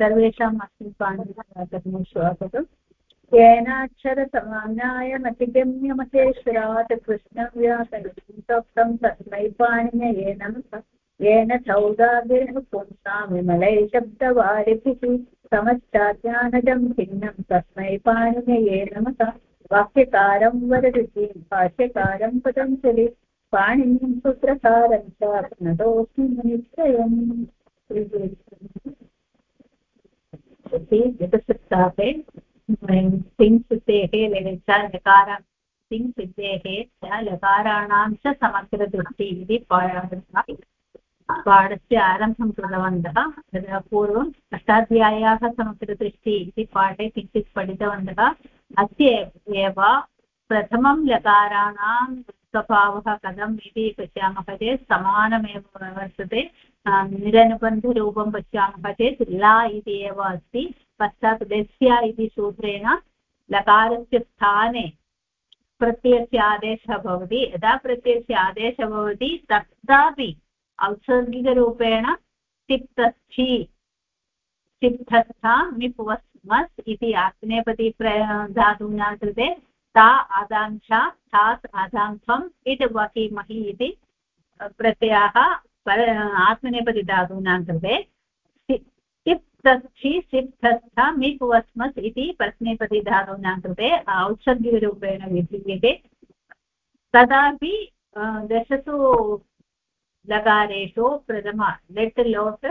सर्वेषाम् अस्मिन् पाणिनिः स्वागतम् येनाक्षरसमानायमतिगम्य महेश्वरात् कृष्णव्यासोक्तं तस्मै पाणिनये नमः येन चौदाभिः पुंसां विमलै शब्दवारिभिः समश्चाज्ञानजं भिन्नं तस्मै पाणिनये नमः वाक्यकारं वररुचिं, भाष्यकारं पतञ्जलि, पाणिनिं सूत्रकारं च प्रणतोऽस्मि मुनित्रयम् गतसप्ताहे सिंसिद्धेः च लकार सिंसिद्धेः च लकाराणां च समग्रदृष्टि इति पाठस्य आरम्भं कृतवन्तः तदा पूर्वम् अष्टाध्याय्याः समग्रदृष्टि इति पाठे किञ्चित् पठितवन्तः अद्य एव प्रथमं लकाराणां स्वभावः कथम् इति पश्यामः चेत् समानमेव वर्तते निरनुबन्धरूपं पश्यामः चेत् ला इति एव अस्ति, पश्चात् दस्य इति सूत्रेण लकारस्य स्थाने प्रत्ययस्य आदेशः भवति। यदा प्रत्ययस्य आदेशः भवति तत्रापि औत्सर्गिकरूपेण तिप्तस्थि, तिप्तस्था मिपुवस्मस् इति आत्मनेपदी धातूनां कृते ता आदाङ्क्षा तास् आदाङ्क्षम् इट् वहीमहि इति प्रत्ययाः आत्मनेपदी धातूनां कृते तिप्तस्थि सिप्तस्थ मिपुवस्मस् इति परस्मैपदी धातूनां कृते औत्सर्गिकरूपेण विधीयते। तदापि दशसु लकारेषु प्रथम, लेट् लोट्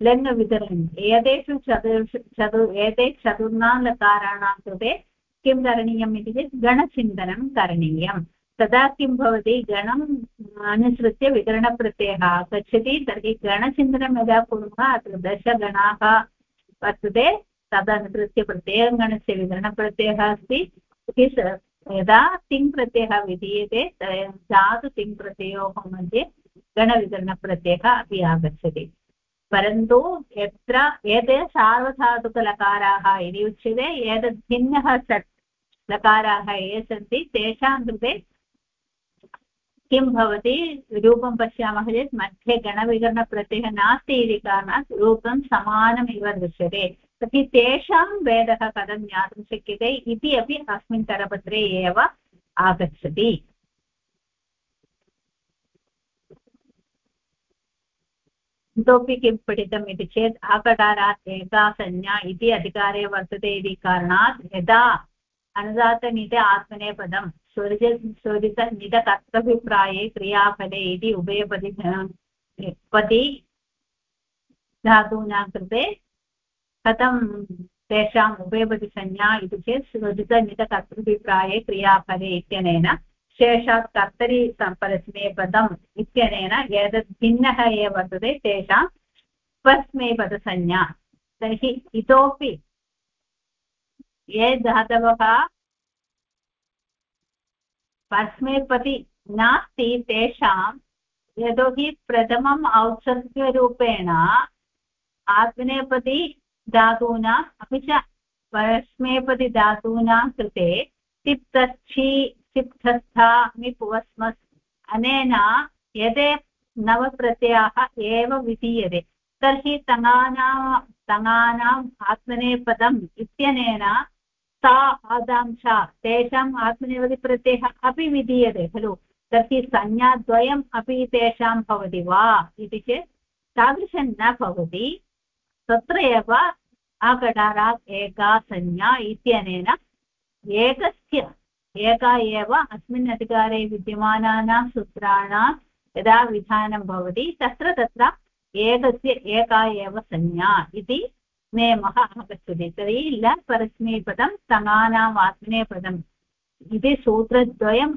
लङ् वितरणि एतेषु चतुर्षु, चतु, एते चतुर्णां लकाराणां कृते किं करणीयम् इति चेत्, गणचिन्तनं करणीयं तदा किं भवति? गणम् अनुसृत्य विकरणप्रत्ययः। आगच्छति तर्हि गणचिन्तनं यदा कुर्मः, अत्र दशगणाः वर्तते, तदनुसृत्य प्रत्ययगणस्य विकरणप्रत्ययः अस्ति। यदा तिङ् प्रत्ययः विधीयते धातु तिङ् प्रत्ययोः मध्ये गणविकरणप्रत्ययः अपि आगच्छति। परन्तु यत्र एते सार्वधातुकलकाराः इति उच्यते एतद् भिन्नः षट् लकाराः ये सन्ति, तेषां कृते किं भवति? रूपं पश्यामः चेत् मध्ये गणविकरणप्रत्ययः नास्ति इति कारणात् रूपं समानमिव दृश्यते। तर्हि तेषां भेदः कथं ज्ञातुं शक्यते इति अपि अस्मिन् करपत्रे एव आगच्छति। इतोपि किं पठितम् इति चेत् आकटारात् एका संज्ञा इति अधिकारे वर्तते इति कारणात् यदा अनुदातनित आत्मनेपदं स्वरिज स्वरितनितकर्तभिप्राये क्रियाफले इति उभयपदि पदि धातूनां कृते कथं तेषाम् उभयपदिसंज्ञा इति चेत् स्वरितनितकर्तृभिप्राये क्रियाफले इत्यनेन शेषात् कर्तरि परस्मैपदम् इत्यनेन एतद् भिन्नः ये वर्तते तेषां परस्मैपदसंज्ञा तर्हि इतोपि ये धातवः परस्मैपदि नास्ति तेषां यतोहि प्रथमम् औत्सर्गरूपेण आत्मनेपदी धातूनाम् अपि च धातूनां कृते तिप्तस्था मिपुवस्मस् अनेन यदे नवप्रत्ययाः एव विधीयते, तर्हि तङानां तङानाम् आत्मनेपदम् इत्यनेन सा आदांशा तेषाम् आत्मनेपदिप्रत्ययः अपि विधीयते, खलु? तर्हि संज्ञाद्वयम् अपि तेषां भवति वा इति चेत् तादृशं न भवति। तत्र एव आकटारात् एका संज्ञा इत्यनेन एकस्य, एका एव अस्मिन् अधिकारे विद्यमानानां सूत्राणां यदा विधानं भवति, तत्र तत्र एकस्य, एका एव संज्ञा इति नियमः आगच्छति तर्हि ल परस्मैपदं समानाम् आत्मनेपदम् इति सूत्रद्वयम्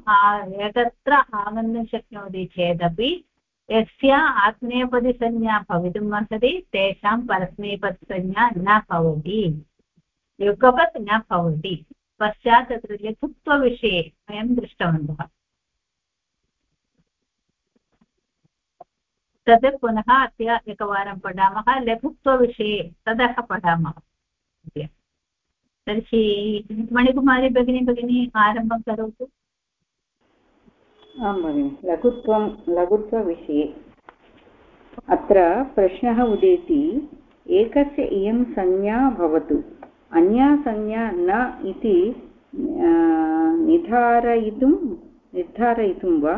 एकत्र आगन्तुं शक्नोति चेदपि यस्य आत्मनेपदिसंज्ञा भवितुम् अर्हति, तेषां परस्मैपदसंज्ञा न भवति। युगपत् न भवति। पश्चात् तत्र लघुत्वविषये वयं दृष्टवन्तः। तद् पुनः अद्य एकवारं पठामः लघुत्वविषये ततः पठामः। तर्हि मणिकुमारी भगिनी भगिनी आरम्भं करोतु। आं भगिनि। लघुत्वं लघुत्वविषये अत्र प्रश्नः उदेति एकस्य इयं संज्ञा भवतु। अन्या संज्ञा न इति निर्धारयितुं निर्धारयितुं वा?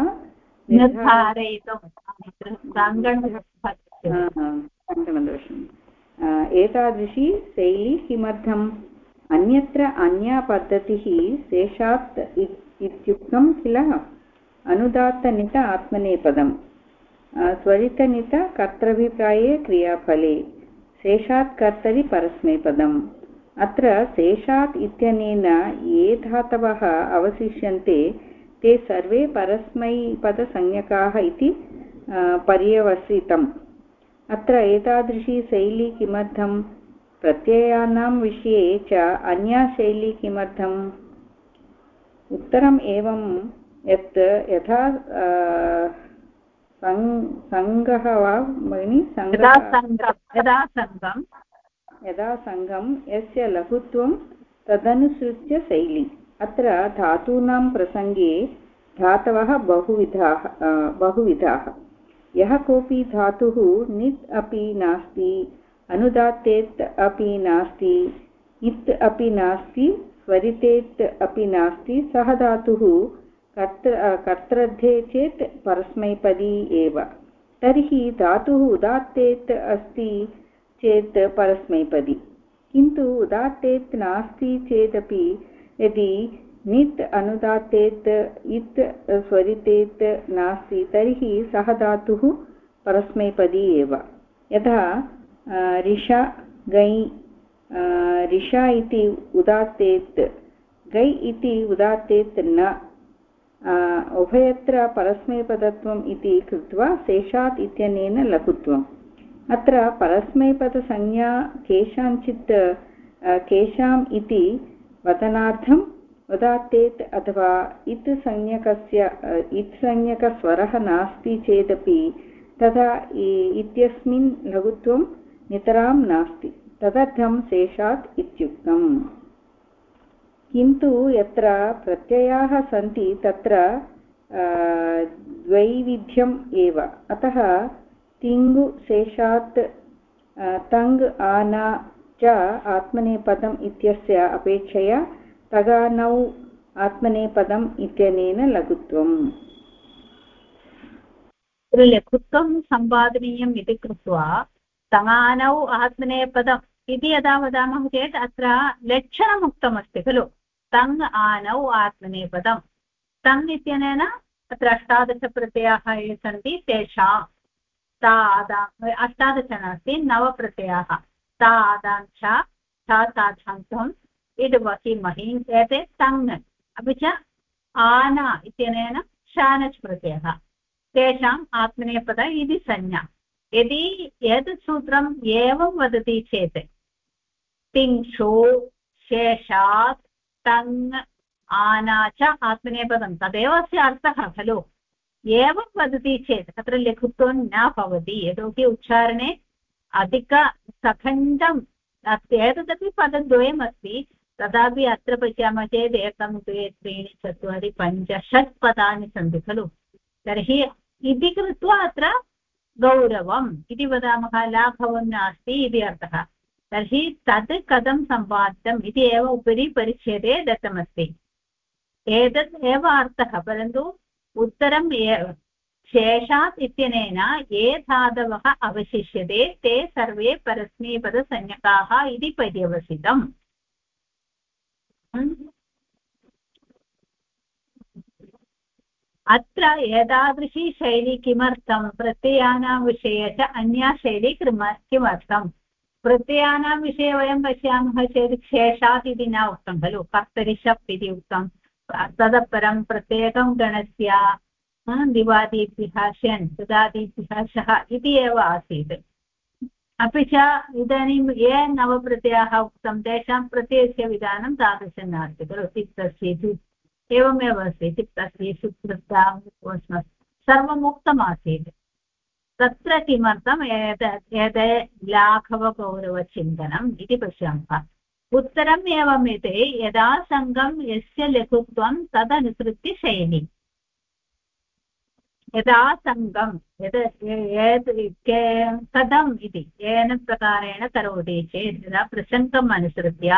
सङ्गणदोषम् एतादृशी शैली किमर्थम्? अन्यत्र अन्या पद्धतिः शेषात् इत्युक्तं किल? अनुदात्तनित आत्मनेपदम्। स्वरितनित कर्तृभिप्राये क्रियाफले। शेषात् कर्तरि परस्मैपदम्। अत्र शेषात् इत्यनेन ये धातवः अवशिष्यन्ते, ते सर्वे परस्मैपदसंज्ञकाः इति पर्यवसितम् अत्र एतादृशी शैली किमर्थं प्रत्ययानां विषये च अन्या शैली किमर्थम् उत्तरम् एवं यत् यथा सङ्गः वा भगिनि यदा सङ्गं यस्य लघुत्वं तदनुसृत्य शैली अत्र धातूनां प्रसङ्गे धातवः बहुविधाः बहुविधाः यः कोऽपि धातुः नित् अपि नास्ति अनुदात्तेत् अपि नास्ति, इत् अपि नास्ति, स्वरितेत् अपि नास्ति, सः धातुः कर्तृ कर्तृध्ये चेत् परस्मैपदी एव। तर्हि धातुः उदात्तेत् अस्ति चेत् परस्मैपदी। किन्तु उदात्तेत् नास्ति चेदपि यदि नित् अनुदात्तेत् इत् स्वरितेत् नास्ति, तर्हि सः धातुः परस्मैपदी एव। यथा ऋषा, गै ऋषा इति उदात्तेत् गै इति उदात्तेत् न। उभयत्र परस्मैपदत्वम् इति कृत्वा शेषात् इत्यनेन लघुत्वम्। अत्र परस्मैपदसंज्ञा केषाञ्चित् केषाम् इति वदनार्थम् उदात्तेत् अथवा इत् संज्ञकस्य इत् संज्ञकस्वरः नास्ति चेदपि, तथा इत्यस्मिन् लघुत्वं नितरां नास्ति। तदर्थं शेषात् इत्युक्तम्। किन्तु यत्र प्रत्ययाः सन्ति, तत्र द्वैविध्यम् एव। अतः तिङ्गु शेषात् तङ् आना च आत्मनेपदम् इत्यस्य अपेक्षया तगानौ आत्मनेपदम् इत्यनेन लघुत्वम्। लघुत्वं सम्पादनीयम् इति कृत्वा तगानौ आत्मनेपदम् इति यदा वदामः चेत् अत्र लक्षणमुक्तमस्ति खलु। तङ् आनौ आत्मनेपदम्। तङ् इत्यनेन अत्र अष्टादशप्रत्ययाः ये सन्ति तेषां ता अष्टादश नास्ति नवप्रत्ययाः। ता आदांश ता ताच्छान्तम् इड् वहि महि एते तङ् अपि च आना इत्यनेन शानच् प्रत्ययः तेषाम् आत्मनेपद इति संज्ञा। यदि यद् सूत्रम् एवं वदति चेत् तिङ्क्षु शेषात् तङ् आना च आत्मनेपदं। तदेव अस्य अर्थः, खलु। एवं वदति चेत्, तत्र लघुत्वं न भवति। यतोहि उच्चारणे अधिकसखण्डम् एतदपि पदद्वयमस्ति। तथापि अत्र पश्यामः चेत् एकं द्वे त्रीणि चत्वारि पञ्च षट् पदानि सन्ति खलु? तर्हि इति कृत्वा अत्र गौरवम् इति वदामः लाघवं नास्ति इति अर्थः। तर्हि तद् कथं सम्पादितम् इति एव उपरि परिच्छेदे दत्तमस्ति। एतत् एव अर्थः, परन्तु उत्तरं शेषात् इत्यनेन ये धातवः अवशिष्यते ते सर्वे परस्मैपदसंज्ञकाः इति पर्यवसितम्। अत्र एतादृशी शैली किमर्थं? प्रत्ययानां विषये च अन्या शैली किमर्थम् प्रत्ययानां विषये वयं पश्यामः चेत् शेषात् इति न उक्तं, खलु? कर्तरिशप् इति उक्तं। ततः परं प्रत्येकं गणस्य दिवादिभ्यः शन् सुदादिभ्यः इति एव आसीत्। अपि च इदानीं ये नवप्रत्ययाः उक्तं, तेषां प्रत्ययस्य विधानं तादृशं नास्ति, खलु? तिक्तस्य एवमेव अस्ति, तिक्तस्य सुकृता सर्वम् उक्तमासीत्। तत्र किमर्थम् एतत् एतत् लाघवगौरवचिन्तनम् इति पश्यामः। उत्तरम् एवम् एते यदा सङ्गं यस्य लघुत्वं तदनुसृत्य शयनि। यदा सङ्गं यत् कथम् इति, येन प्रकारेण करोति चेत् यदा प्रसङ्गम् अनुसृत्य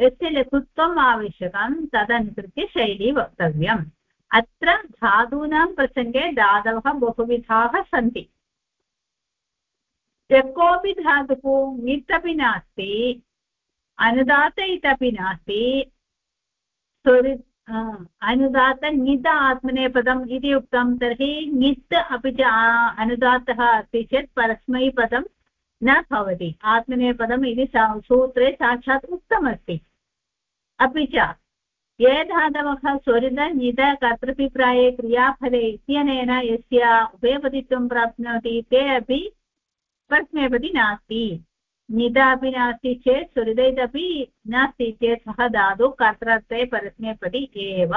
यस्य लघुत्वम् आवश्यकं तदनुसृत्य शैली वक्तव्यम्। अत्र धातूनां प्रसङ्गे धातवः बहुविधाः सन्ति। यः कोऽपि धातुः ङित् अपि नास्ति अनुदात इत्यपि नास्ति स्वरि अनुदात ङित आत्मनेपदम् इति उक्तं, तर्हि ङित् अपि च अनुदातः अस्ति चेत् परस्मैपदं न भवति। आत्मनेपदम् इति सूत्रे साक्षात् उक्तमस्ति। अपि च ये धातवः स्वरित कर्तृभिप्राये क्रियाफले इत्यनेन यस्य उभयपदित्वं प्राप्नोति, ते अपि परस्मैपदी नास्ति। निद अपि नास्ति चेत् सुहृदैदपि नास्ति चेत् सः धातु कर्तृत्वे परस्मैपदी एव।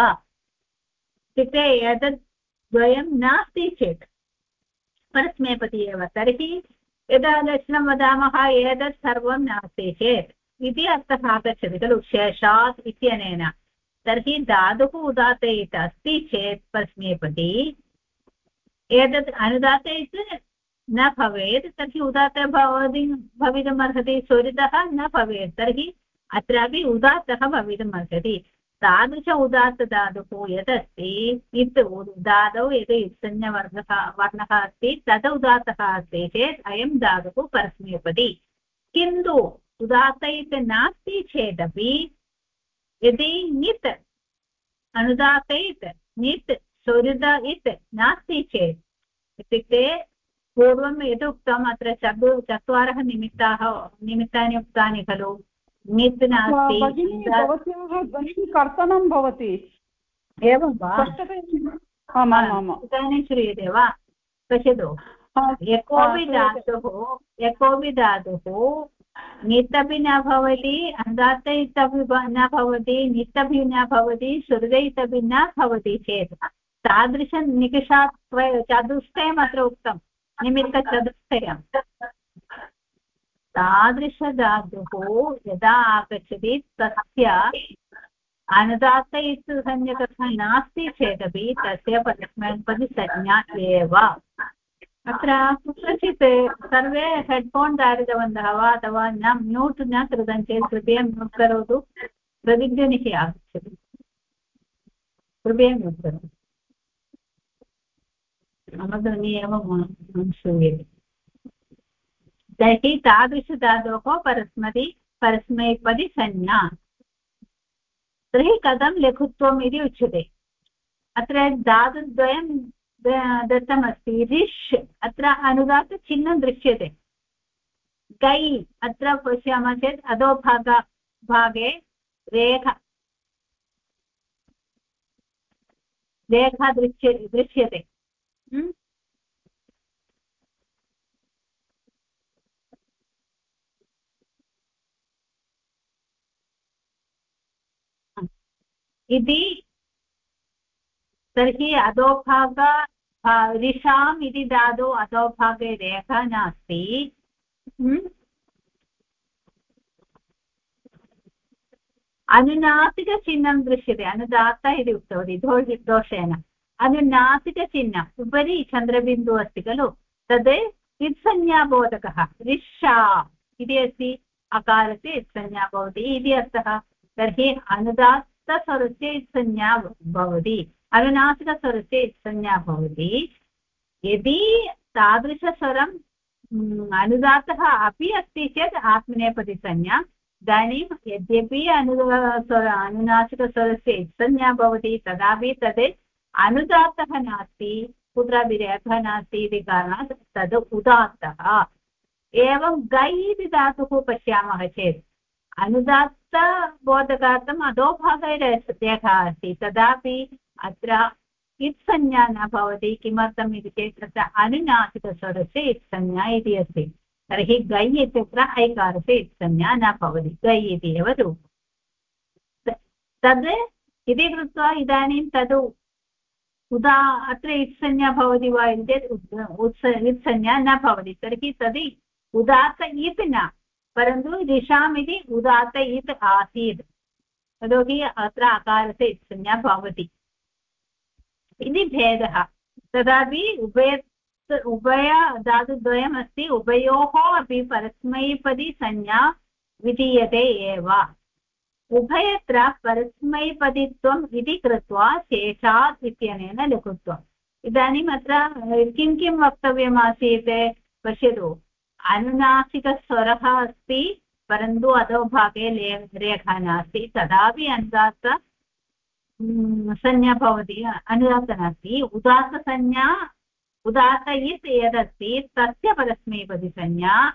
इत्युक्ते एतद् द्वयं नास्ति चेत् परस्मैपदी एव। तर्हि यदा दर्शनं वदामः एतत् सर्वं नास्ति चेत् इति अर्थः आगच्छति खलु शेषात् इत्यनेन। तर्हि धातुः उदात्तयित् अस्ति चेत् परस्मैपदी एतत् अनुदात्तयित् न भवेत्, तर्हि उदात्त भवति, भवितुमर्हति स्वरितः न भवेत्, तर्हि अत्रापि उदात्तः भवितुमर्हति। तादृश उदात्तधातुः यदस्ति, इत् धातौ यद् इत्संज्ञवर्गः वर्णः अस्ति, तद् उदात्तः अस्ति चेत् अयं धातुः परस्मैपदी किन्तु उदात्त इति नास्ति चेदपि, यदि ङित् अनुदात्त इत् ङित् स्वरित इत् नास्ति चेत्, इत्युक्ते पूर्वं यद् उक्तम् अत्र चतु चत्वारः निमित्ताः निमित्तानि उक्तानि खलु? ङित् नास्ति। कर्तनं भवति। एवं वा? इदानीं श्रूयते वा? पश्यतु। यः कोऽपि धातुः यः कोऽपि धातुः ङित् अपि न भवति इत्यपि न भवति ङित् अपि न भवति इत्यपि न भवति चेत्। तादृशनिकषात् चतुष्टयम् अत्र उक्तम्। निमित्तचतुष्टयं तादृशधातुः यदा आगच्छति, तस्य अनुदात्त इति संज्ञकः नास्ति चेदपि, तस्य परस्मैपदि संज्ञा एव। अत्र कुत्रचित् सर्वे हेड्फोन् धारितवन्तः वा, अथवा न, म्यूट् न कृतं चेत् कृपया म्यूट् करोतु। प्रतिध्वनिः आगच्छति। कृपया म्यूट् करोतु। मम ध्वनि एव श्रूयते तर्हि तादृशधातोः परस्मति संज्ञा। तर्हि कथं लघुत्वम् इति उच्यते। अत्र धातुद्वयं दत्तमस्ति। रिष् अत्र अनुदातचिह्नं दृश्यते। गै अत्र पश्यामः चेत् अधोभाग भागे रेखा रेखा दृश्य, दृश्यते? इति तर्हि अधोभाग रिषाम् इति धातु अधोभागे रेखा नास्ति। हम्म? अनुनासिकचिह्नं दृश्यते अनुदात्त इति उक्तवती दोषेण। अनुनासिकचिह्नम् उपरि चन्द्रबिन्दुः अस्ति खलु तद् इत्संज्ञाबोधकः रिषा इति अस्ति अकारस्य इत्संज्ञा भवति इति अर्थः तर्हि अनुदात्तस्वरस्य इत्संज्ञा भवति अनुनासिकस्वरस्य इत्संज्ञा भवति यदि तादृशस्वरम् अनुदात्तः अपि अस्ति चेत् आत्मनेपदिसंज्ञा इदानीं यद्यपि अनु अनुनासिकस्वरस्य इत्संज्ञा भवति तदापि तद् अनुदात्तः नास्ति कुत्रापि रेखा नास्ति इति कारणात् तद् उदात्तः। एवं गै इति धातुः पश्यामः चेत् अनुदात्तबोधकार्थम् अधोभागे रेखा अस्ति। तदापि अत्र इत्संज्ञा न भवति, किमर्थम् इति चेत् तत्र अनुनासिकस्वरस्य इत्संज्ञा इति अस्ति। तर्हि गै इत्यत्र ऐकारस्य इत्संज्ञा न भवति। गै इति एव रूपं तद् इति कृत्वा इदानीं तद् उदा अत्र इत्संज्ञा भवति वा इति उत्स इत्संज्ञा न भवति। तर्हि तद् उदात्त इत् न, परन्तु दिशाम् इति उदात्त इत् आसीत्। यतोहि अत्र अकारस्य इत्संज्ञा भवति। इति भेदः। तदापि उभय उभय धातुद्वयमस्ति, उभयोः अपि परस्मैपदी संज्ञा विधीयते एव। उभयत्र परस्मैपदित्वम् इति कृत्वा शेषात् इत्यनेन लघुत्वम्। इदानीम् अत्र किं किं वक्तव्यमासीत्? पश्यतु। अनुनासिकस्वरः अस्ति, परन्तु अधोभागे ले, रेखा नास्ति। तदापि अनुदात्त संज्ञा भवति, अनुदात्त नास्ति। उदात्तसंज्ञा, उदात्त इत् यदस्ति, तस्य परस्मैपदिसंज्ञा।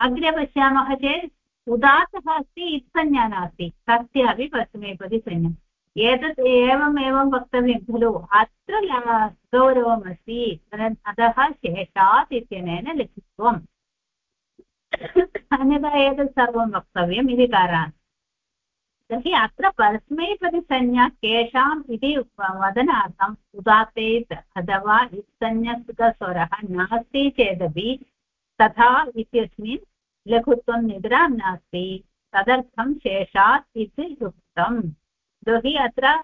अग्रे पश्यामः चेत् उदात्तः अस्ति इत्संज्ञा नास्ति तस्यापि परस्मैपदिसंज्ञा एतत् एवम् एवं वक्तव्यं खलु। अत्र गौरवमस्ति। अतः शेषात् इत्यनेन लिखित्वम्। अन्यथा एतत् सर्वं वक्तव्यम् इति कारणात्। तर्हि अत्र परस्मैपदिसंज्ञा केषाम् इति वदनार्थम् उदात्तेत् अथवा इत्संज्ञस्वरः नास्ति चेदपि तथा इत्यस्मिन् लघुत्वं निद्रां नास्ति। तदर्थं शेषात् इति उक्तम् यतोहि अत्र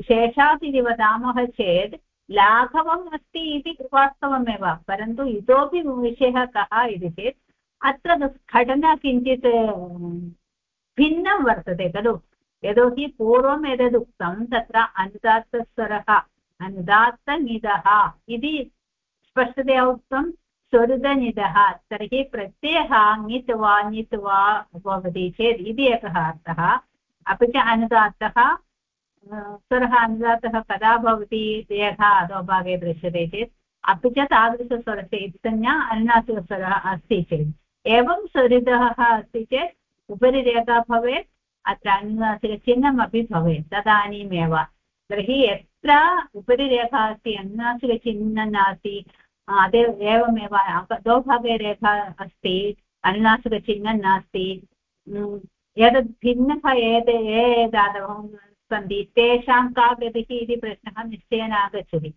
शेषात् इति वदामः चेत् लाघवम् अस्ति इति वास्तवमेव। परन्तु इतोपि विषयः कः इति चेत् अत्र घटना किञ्चित् भिन्नं वर्तते खलु। यतोहि पूर्वम् यदुक्तं तत्र अनुदात्तस्वरः अनुदात्तनिदः इति स्पष्टतया उक्तं। स्वरुदनिदः तर्हि प्रत्ययः ङित् वा ङित् वा भवति चेत् इति एकः अर्थः। अपि च अनुदात्तः स्वरः अनुदात्तः कदा भवति रेखा अधोभागे दृश्यते चेत्। अपि च तादृशस्वरस्य इत्संज्ञा अनुनासिकस्वरः अस्ति चेत्। एवं स्वरितः अस्ति चेत् उपरि रेखा भवेत्, अत्र अनुनासिकचिह्नमपि भवेत्, तदानीमेव। तर्हि यत्र उपरि रेखा अस्ति अनुनासिकचिह्नं नास्ति एवमेव अधोभागे अस्ति अनुनासिकचिह्नं नास्ति। एतद् भिन्नः एते ये धातवः सन्ति, तेषां का गतिः इति प्रश्नः निश्चयेन आगच्छति।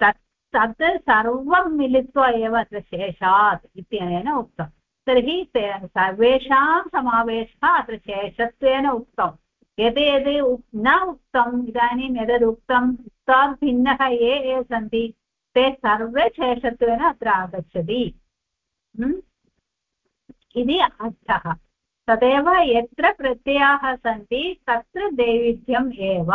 तत् तत् सर्वं मिलित्वा एव अत्र शेषात् इत्यनेन उक्तं। तर्हि सर्वेषां समावेशः अत्र शेषत्वेन उक्तं यद् यद् न उक्तम्, इदानीं यदुक्तम् उक्तात् भिन्नः ये ये सन्ति ते सर्वे शेषत्वेन अत्र आगच्छति। इति अर्थः। तदेव यत्र प्रत्ययाः सन्ति, तत्र दैविध्यम् एव।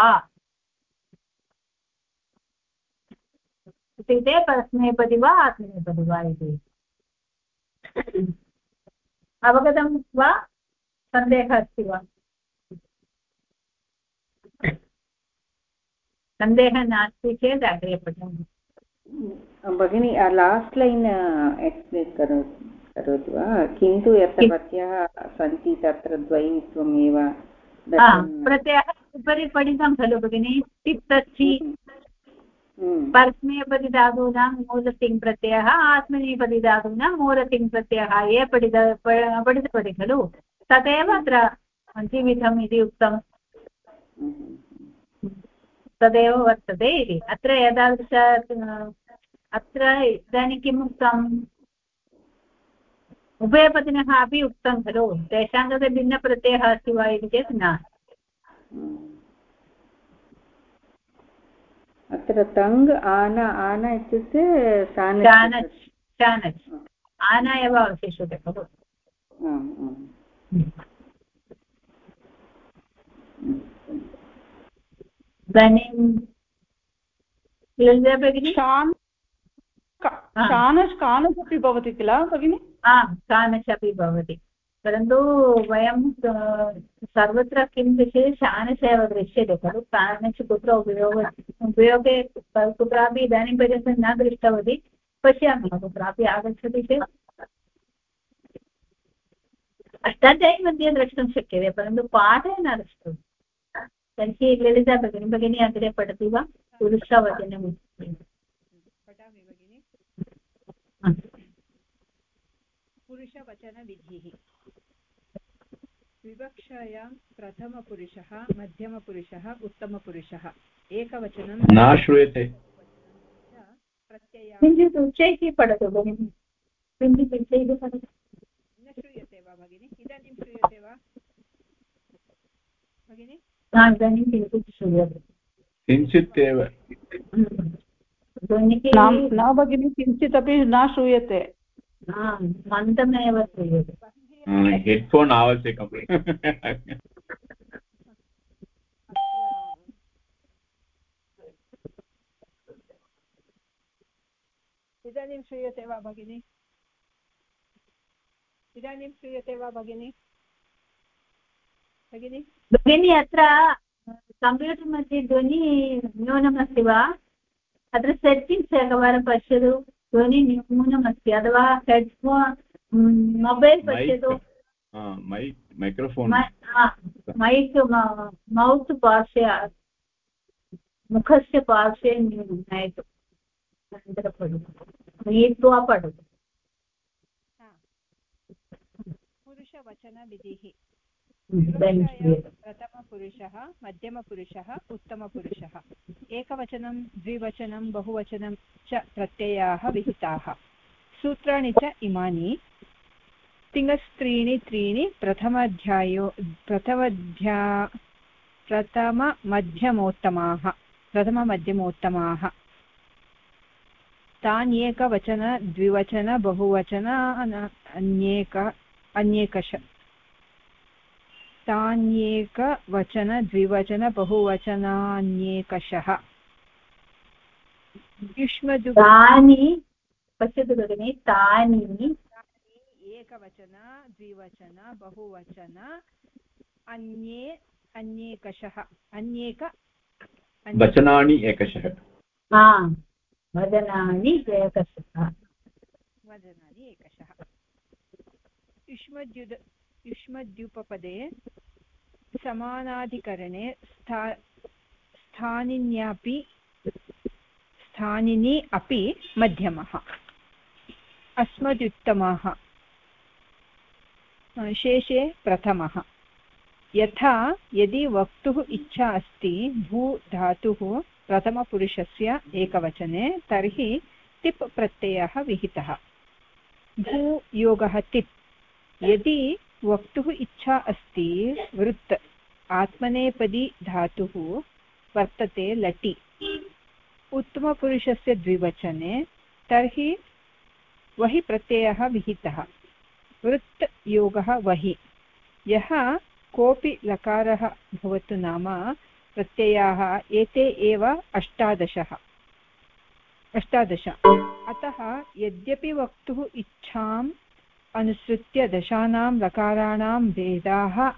इत्युक्ते परस्मैपदि वा आत्मनेपदि वा इति? अवगतं वा? सन्देहः अस्ति वा? सन्देहः नास्ति चेत् अग्रे पठामि भगिनी लास्ट् लैन् एक्स्प्लेन् करोतु करोति वा किन्तु यत्र प्रत्ययः सन्ति तत्र द्वैत्वम् एव प्रत्ययः उपरि पठितं खलु भगिनि। तिप्तच्छि। हम्म। परस्मैपदिधातूनां मूलतिङ् प्रत्ययः आत्मनेपदिधातूनां मूलतिङ् प्रत्ययः ये पठित पठितवती खलु। तदेव अत्र द्विविधम् इति उक्तम्। तदेव वर्तते इति। अत्र एतादृश अत्र इदानीं किम् उक्तम् उभयपदिनः अपि उक्तं खलु। तेषां कृते भिन्नप्रत्ययः अस्ति वा इति चेत् न। अत्र तङ् आन आन इत्युक्ते आन एव अवशिष्यते खलु। इदानीं भगिनी शानश् कानस् अपि भवति किल भगिनि आम् कानश् अपि भवति परन्तु वयं सर्वत्र किं विषये शानस् एव दृश्यते खलु? कानश् कुत्र उपयोग उपयोगे कुत्रापि इदानीं पर्यन्तं न दृष्टवती पश्यामः कुत्रापि आगच्छति चेत्। अष्टाध्यायी मध्ये द्रष्टुं शक्यते परन्तु पाठे न द्रष्टुं तर्हि ललिता भगिनी भगिनी अग्रे पठति वा पुरुषवचनं पुरुषवचनविधिः विवक्षायां प्रथमपुरुषः मध्यमपुरुषः उत्तमपुरुषः एकवचनं न श्रूयते किञ्चित् उच्चैः पठतु भगिनि किञ्चित् उच्चैः पठतु न श्रूयते वा भगिनि इदानीं श्रूयते वा भगिनि इदानीं किञ्चित् श्रूयते किञ्चित् एव ध्वनिः न भगिनि किञ्चिदपि न श्रूयते मन्दमेव श्रूयते हेड्फोन् आवश्यकम् इदानीं श्रूयते वा भगिनि इदानीं श्रूयते वा भगिनि भगिनि? भगिनि अत्र कम्प्यूटर् मध्ये ध्वनिः न्यूनमस्ति वा? अत्र सेट्टिङ्ग्स् एकवारं पश्यतु। ध्वनिः न्यूनमस्ति। अथवा हेड्फोन् मोबैल् पश्यतु। मैक्रोफोन् मैक् मौत् पार्श्वे मुखस्य पार्श्वे नयतु अनन्तरं पठतु नीत्वा पठतु पुरुषवचनविधिः प्रथमपुरुषः, मध्यमपुरुषः, उत्तमपुरुषः. एकवचनं, द्विवचनं, बहुवचनं च प्रत्ययाः विहिताः. सूत्राणि च इमानि. तिङ्गस्त्रीणि, त्रीणि, प्रथमाध्यायो, प्रथमाध्या, प्रथममध्यमोत्तमाः प्रथममध्यमोत्तमाः. तान्येकवचन द्विवचन, बहुवचन अन्येक, अन्येकश तान्येकवचन द्विवचन बहुवचनान्येकशः युष्मदु तानि पश्यतु भगिनि तानि एकवचन द्विवचन बहुवचन अन्ये अन्येकशः। अन्येक वचनानि एकशः। वदनानि एकशः। वदनानि एकशः। युष्मद्युद युष्मद्युपपदे समानाधिकरणे स्था, स्थानिन्यापि, स्थानिनि अपि मध्यमः। अस्मदुत्तमः शेषे प्रथमः। यथा, यदि वक्तुः इच्छा अस्ति, भू धातुः प्रथमपुरुषस्य एकवचने, तर्हि तिप् प्रत्ययः विहितः। भूयोगः तिप्। यदि वक्तुः इच्छा अस्ति वृत् आत्मनेपदी धातुः वर्तते लटि। उत्तमपुरुषस्य द्विवचने, तर्हि वहि प्रत्ययः विहितः। वृत् योगः वहि। यः कोऽपि लकारः भवतु नाम, प्रत्ययाः एते एव अष्टादशः। अष्टादश। अतः यद्यपि वक्तुः इच्छाम् अनुसृत्य दशानां लकाराणां भेदाः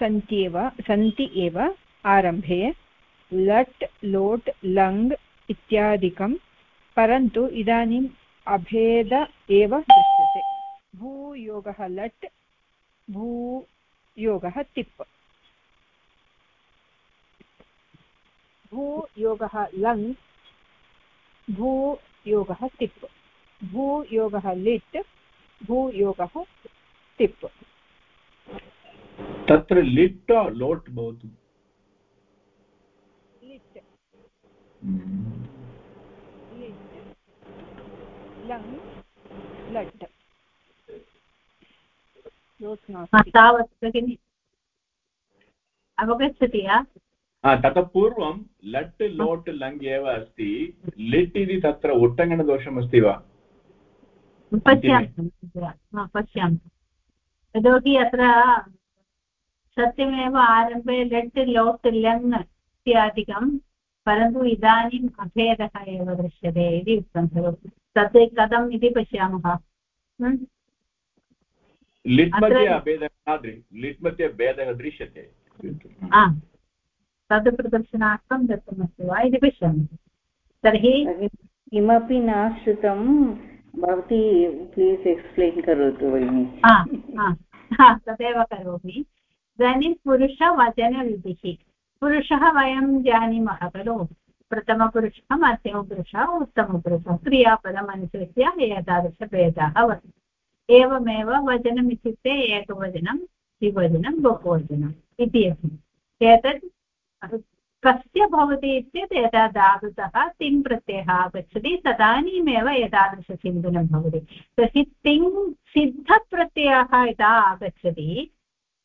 सन्त्येव, सन्ति एव आरम्भे लट्, लोट्, लङ् इत्यादिकं, परन्तु इदानीम् अभेद एव दृश्यते। भूयोगः लट्, भूयोगः तिप्। भूयोगः लङ्, भूयोगः तिप्। भूयोगः लिट् भूयोगः तिप् तत्र लिट् लोट् भवतु। लिट्। हम्म। लिट् लङ् लट्। लोट् नास्ति। तावत् भगिनि। अवगच्छति ततः पूर्वं लट् लोट् लङ् एव अस्ति। लिट् इति तत्र उट्टङ्कणदोषमस्ति वा? पश्यामि पश्यामि। यतोहि अत्र सत्यमेव आरम्भे लट् लोट् लङ् इत्यादिकं परन्तु इदानीम् अभेदः एव दृश्यते इति उक्तं खलु तत् कथम् इति पश्यामः। तद् प्रदर्शनार्थं दत्तमस्ति वा इति पश्यामि। तर्हि किमपि न श्रुतं। भवती प्लीस् एक्स्प्लेन् करोतु भगिनि तदेव करोमि। इदानीं पुरुषवचनविधिः पुरुषः वयं जानीमः खलु। प्रथमपुरुषः, मध्यमपुरुषः, उत्तमपुरुषः क्रियापदम् अनुसृत्य एतादृशभेदाः वर्तन्ते। एवमेव वचनम् इत्युक्ते एकवचनं, द्विवचनं, बहुवचनम् इति अस्ति। एतत् कस्य भवति चेत् यदा धातुतः तिङ् प्रत्ययः आगच्छति, तदानीमेव एतादृशचिन्तनं भवति। तर्हि तिङ् सिद्धप्रत्ययः यदा आगच्छति,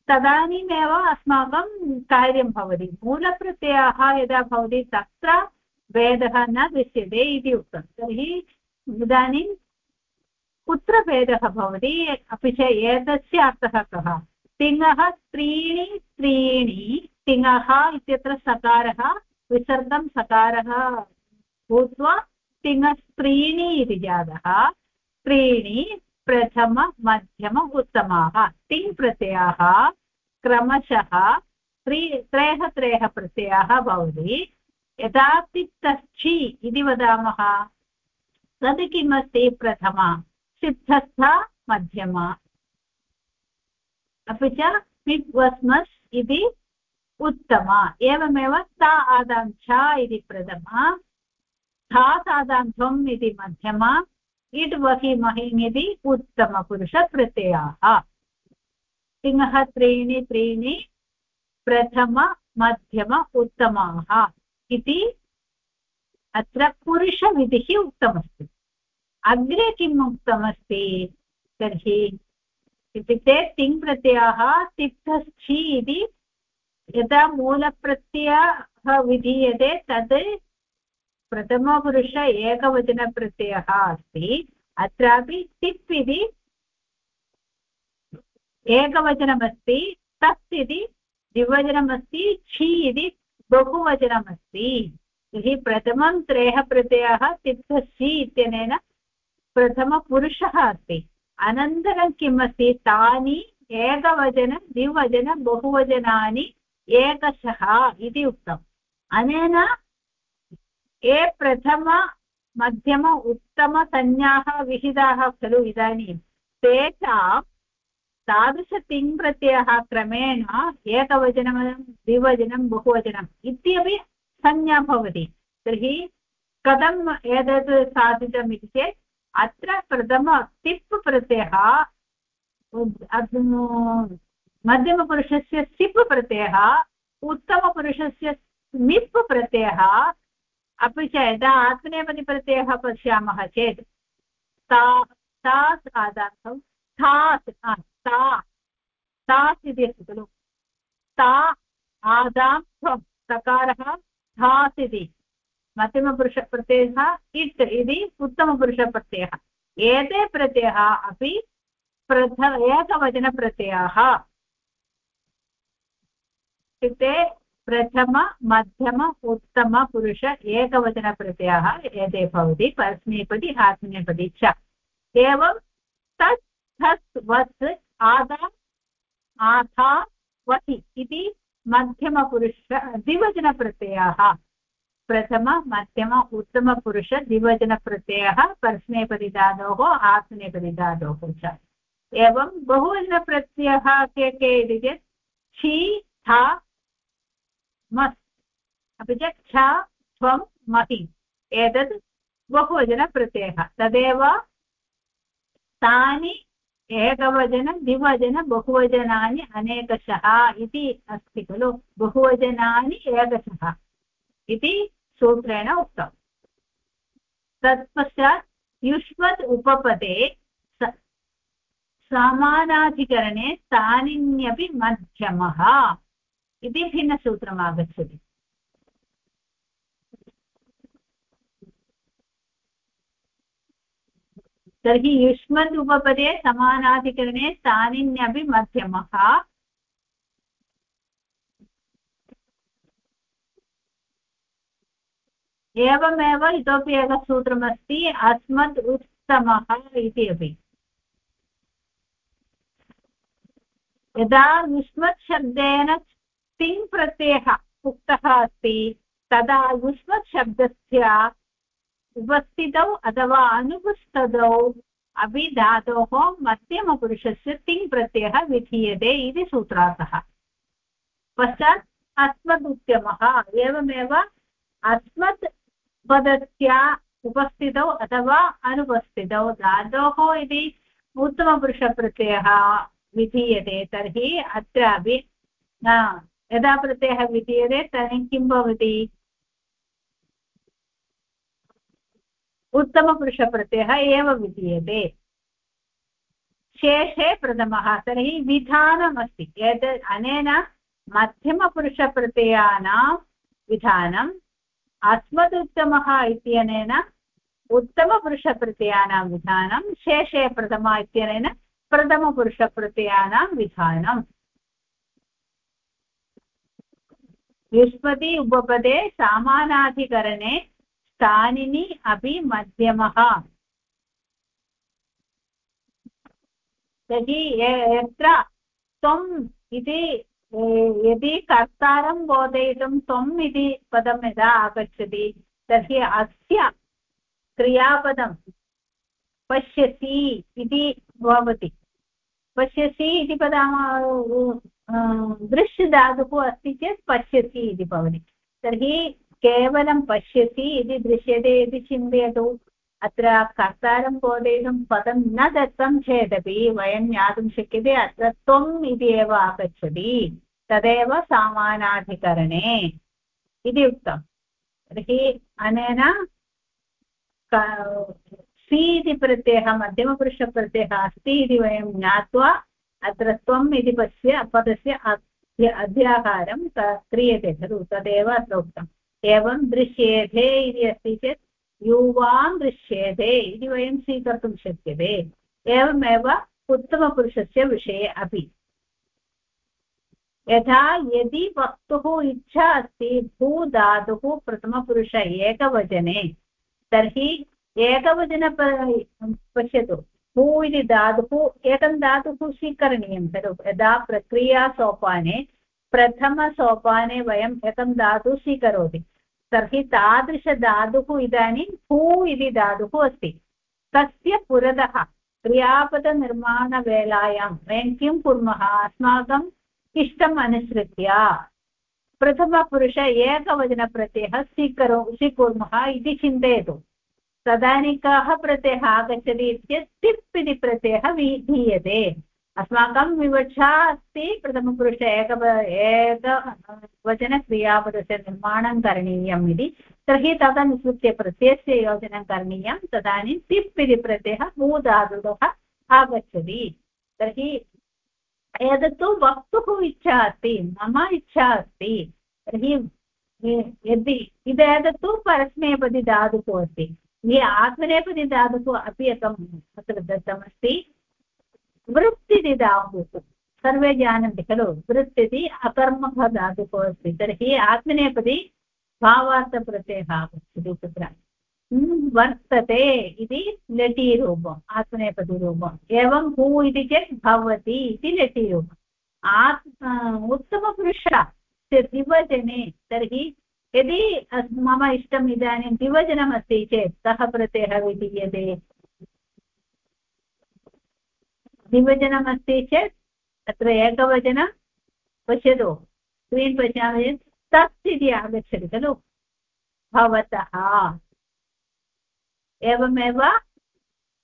तदानीमेव अस्माकं कार्यं भवति। मूलप्रत्ययः यदा भवति, तत्र भेदः न दृश्यते इति उक्तं। तर्हि इदानीं कुत्र भेदः भवति? अपि च एतस्य अर्थः कः? तिङः त्रीणि त्रीणि तिङः इत्यत्र सकारः, विसर्गं सकारः भूत्वा तिङस्त्रीणि इति जातः। त्रीणि प्रथम, मध्यम, उत्तमाः। तिङ् प्रत्ययाः क्रमशः त्रि, त्रयः त्रयः प्रत्ययाः भवति। यदा तिप्तस्थि इति वदामः। तद् किमस्ति? प्रथमा, सिद्धस्थ, मध्यमा। अपि च पिग्वस्मस् इति उत्तमा। एवमेव ता आदां छ इति प्रथमा था सादान्ध्वम् इति मध्यमा इड् वहि महिङ् इति उत्तमपुरुषप्रत्ययाः। तिङः त्रीणि त्रीणि, प्रथम, मध्यम, उत्तमाः इति अत्र पुरुषविधिः उक्तमस्ति। अग्रे किम् उक्तमस्ति? तर्हि इत्युक्ते तिङ् प्रत्ययः तिप्तस्थि इति यदा मूलप्रत्ययः विधीयते तद् प्रथमपुरुष एकवचनप्रत्ययः अस्ति, अत्रापि तिप् इति एकवचनमस्ति तस् इति द्विवचनमस्ति, छि इति बहुवचनमस्ति। तर्हि प्रथमं त्रयः प्रत्ययः तिप्तसि इत्यनेन प्रथमपुरुषः अस्ति, अनन्तरं किम् अस्ति तानि एकवचन, द्विवचन, बहुवचनानि एकशः इति उक्तम्। अनेन ये प्रथम, मध्यम उत्तमसंज्ञाः विहिताः खलु इदानीं। तेषां तादृशतिङ् प्रत्ययः क्रमेण एकवचनं द्विवचनं, बहुवचनम् इत्यपि संज्ञा भवति। तर्हि कथम् एतत् साधितम् इति चेत्, अत्र प्रथम तिप् प्रत्ययः मध्यमपुरुषस्य सिप् प्रत्ययः उत्तमपुरुषस्य मिप् प्रत्ययः अपि च यदा आत्मनेपदिप्रत्ययः पश्यामः चेत्, ता, तास् आदार्थं, थास् ता तास् इति अस्ति खलु। ता आदां त्वं सकारः धास् इति। मध्यमपुरुषप्रत्ययः इट् इति उत्तमपुरुषप्रत्ययः। एते प्रत्ययः अपि प्रथ, एकवचनप्रत्ययाः। इत्युक्ते प्रथम, मध्यम उत्तमपुरुष एकवचनप्रत्ययः एते भवति, परस्मैपदि आत्मनेपदि च। एवं तत् थस् वस् आदा, आथा वहि इति मध्यमपुरुष द्विवचनप्रत्ययाः। प्रथम, मध्यम उत्तमपुरुष द्विवचनप्रत्ययः परस्मैपदिधातोः आत्मनेपदिधातोः च। एवं बहुवचनप्रत्ययः के के इति चेत् क्षी था मस् अपि च क्ष त्वं महि एतत् बहुवचनप्रत्ययः। तदेव तानि एकवचन, द्विवचन, बहुवचनानि अनेकशः इति अस्ति खलु। बहुवचनानि एकशः इति सूत्रेण उक्तम् तत्पश्चात् युष्मत् उपपदे समानाधिकरणे स्थानिन्यपि मध्यमः। इति भिन्नसूत्रम् आगच्छति तर्हि युष्मद् उपपदे समानाधिकरणे स्थानिन्यपि मध्यमः। एवमेव इतोपि एकं सूत्रमस्ति अस्मत् उत्तमः इति अपि। यदा युष्मत् शब्देन तिङ् प्रत्ययः उक्तः अस्ति। तदा युष्मत् उपस्थितौ अथवा अनुपस्थितौ अपि धातोः मध्यमपुरुषस्य तिङ् प्रत्ययः विधीयते इति सूत्रार्थः। पश्चात् अस्मद् एवमेव अस्मत् पदस्य उपस्थितौ अथवा अनुपस्थितौ धातोः इति उत्तमपुरुषप्रत्ययः विधीयते तर्हि अत्रापि यदा प्रत्ययः विधीयते तर्हि किं भवति उत्तमपुरुषप्रत्ययः एव विधीयते शेषे प्रथमः तर्हि विधानमस्ति एतत् अनेन मध्यमपुरुषप्रत्ययानां विधानम् अस्मदुत्तमः इत्यनेन उत्तमपुरुषप्रत्ययानां विधानं शेषे प्रथमा इत्यनेन प्रथमपुरुषप्रत्ययानां विधानम् युष्मति उपपदे सामानाधिकरणे स्थानिनि अपि मध्यमः। तर्हि यत्र त्वम् इति यदि कर्तारं बोधयितुं त्वम् इति पदं यदा आगच्छति, तर्हि अस्य क्रियापदं पश्यसि इति भवति। पश्यसि इति वदामः दृश् धातुः अस्ति चेत् पश्यसि इति भवति तर्हि केवलं पश्यसि इति दृश्यते इति चिन्तयतु अत्र कर्तारं बोधयितुं पदं न दत्तं चेदपि वयं ज्ञातुं शक्यते अत्र त्वम् इति एव आगच्छति तदेव सामानाधिकरणे इति उक्तं तर्हि अनेन सि इति प्रत्ययः मध्यमपुरुषप्रत्ययः अस्ति इति वयं ज्ञात्वा अत्र त्वम् इति पश्य पदस्य अध्याहारं क्रियते खलु, तदेव अत्र उक्तम्। एवं दृश्येते इति अस्ति चेत्, युवां दृश्येते इति वयं स्वीकर्तुं शक्यते। एवमेव उत्तमपुरुषस्य विषये अपि। यथा यदि वक्तुः इच्छा अस्ति, भूधातुः प्रथमपुरुष एकवचने, तर्हि एकवचन पश्यतु। भू इति धातुः एकं धातुः स्वीकरणीयं खलु। यदा प्रक्रियासोपाने प्रथमसोपाने वयम् एकं धातुः स्वीकरोति। तर्हि तादृशधातुः इदानीं भू इति धातुः अस्ति। तस्य पुरतः क्रियापदनिर्माणवेलायां वयं किं कुर्मः? अस्माकम् इष्टम् अनुसृत्य प्रथमपुरुष एकवचनप्रत्ययः स्वीकरो स्वीकुर्मः इति चिन्तयतु। तदानीं कः प्रत्ययः आगच्छति चेत् तिप् इति प्रत्ययः विधीयते अस्माकं विवक्षा अस्ति, प्रथमपुरुष एक एकवचनक्रियापदस्य निर्माणं करणीयम् इति। तर्हि तदनुसृत्य प्रत्ययस्य योजनं करणीयं, तदानीं तिप् इति प्रत्ययः भूधातुतः आगच्छति। तर्हि एतत्तु वक्तुः इच्छा अस्ति, मम इच्छा अस्ति। तर्हि यदि इदेतत्तु परस्मैपदी धातुः अस्ति। ये आत्मनेपदी धातुः अपि एकम् अत्र दत्तमस्ति। वृत् सर्वे जानन्ति खलु वृत् इति अकर्मकः धातुः अस्ति। तर्हि आत्मनेपदी भावार्थप्रत्ययः आगच्छति तत्र। वर्तते इति लटीरूपम्, आत्मनेपदीरूपम्। एवं हू इति चेत् भवति इति लटीरूपम्। आत् उत्तमपुरुष द्विवचने तर्हि यदि मम इष्टम् इदानीं द्विवचनमस्ति चेत् कः प्रत्ययः विधीयते? द्विवचनमस्ति चेत् अत्र एकवचनं पश्यतु। स्क्रीन् पश्यामि चेत् तत् इति आगच्छति खलु। भवतः। एवमेव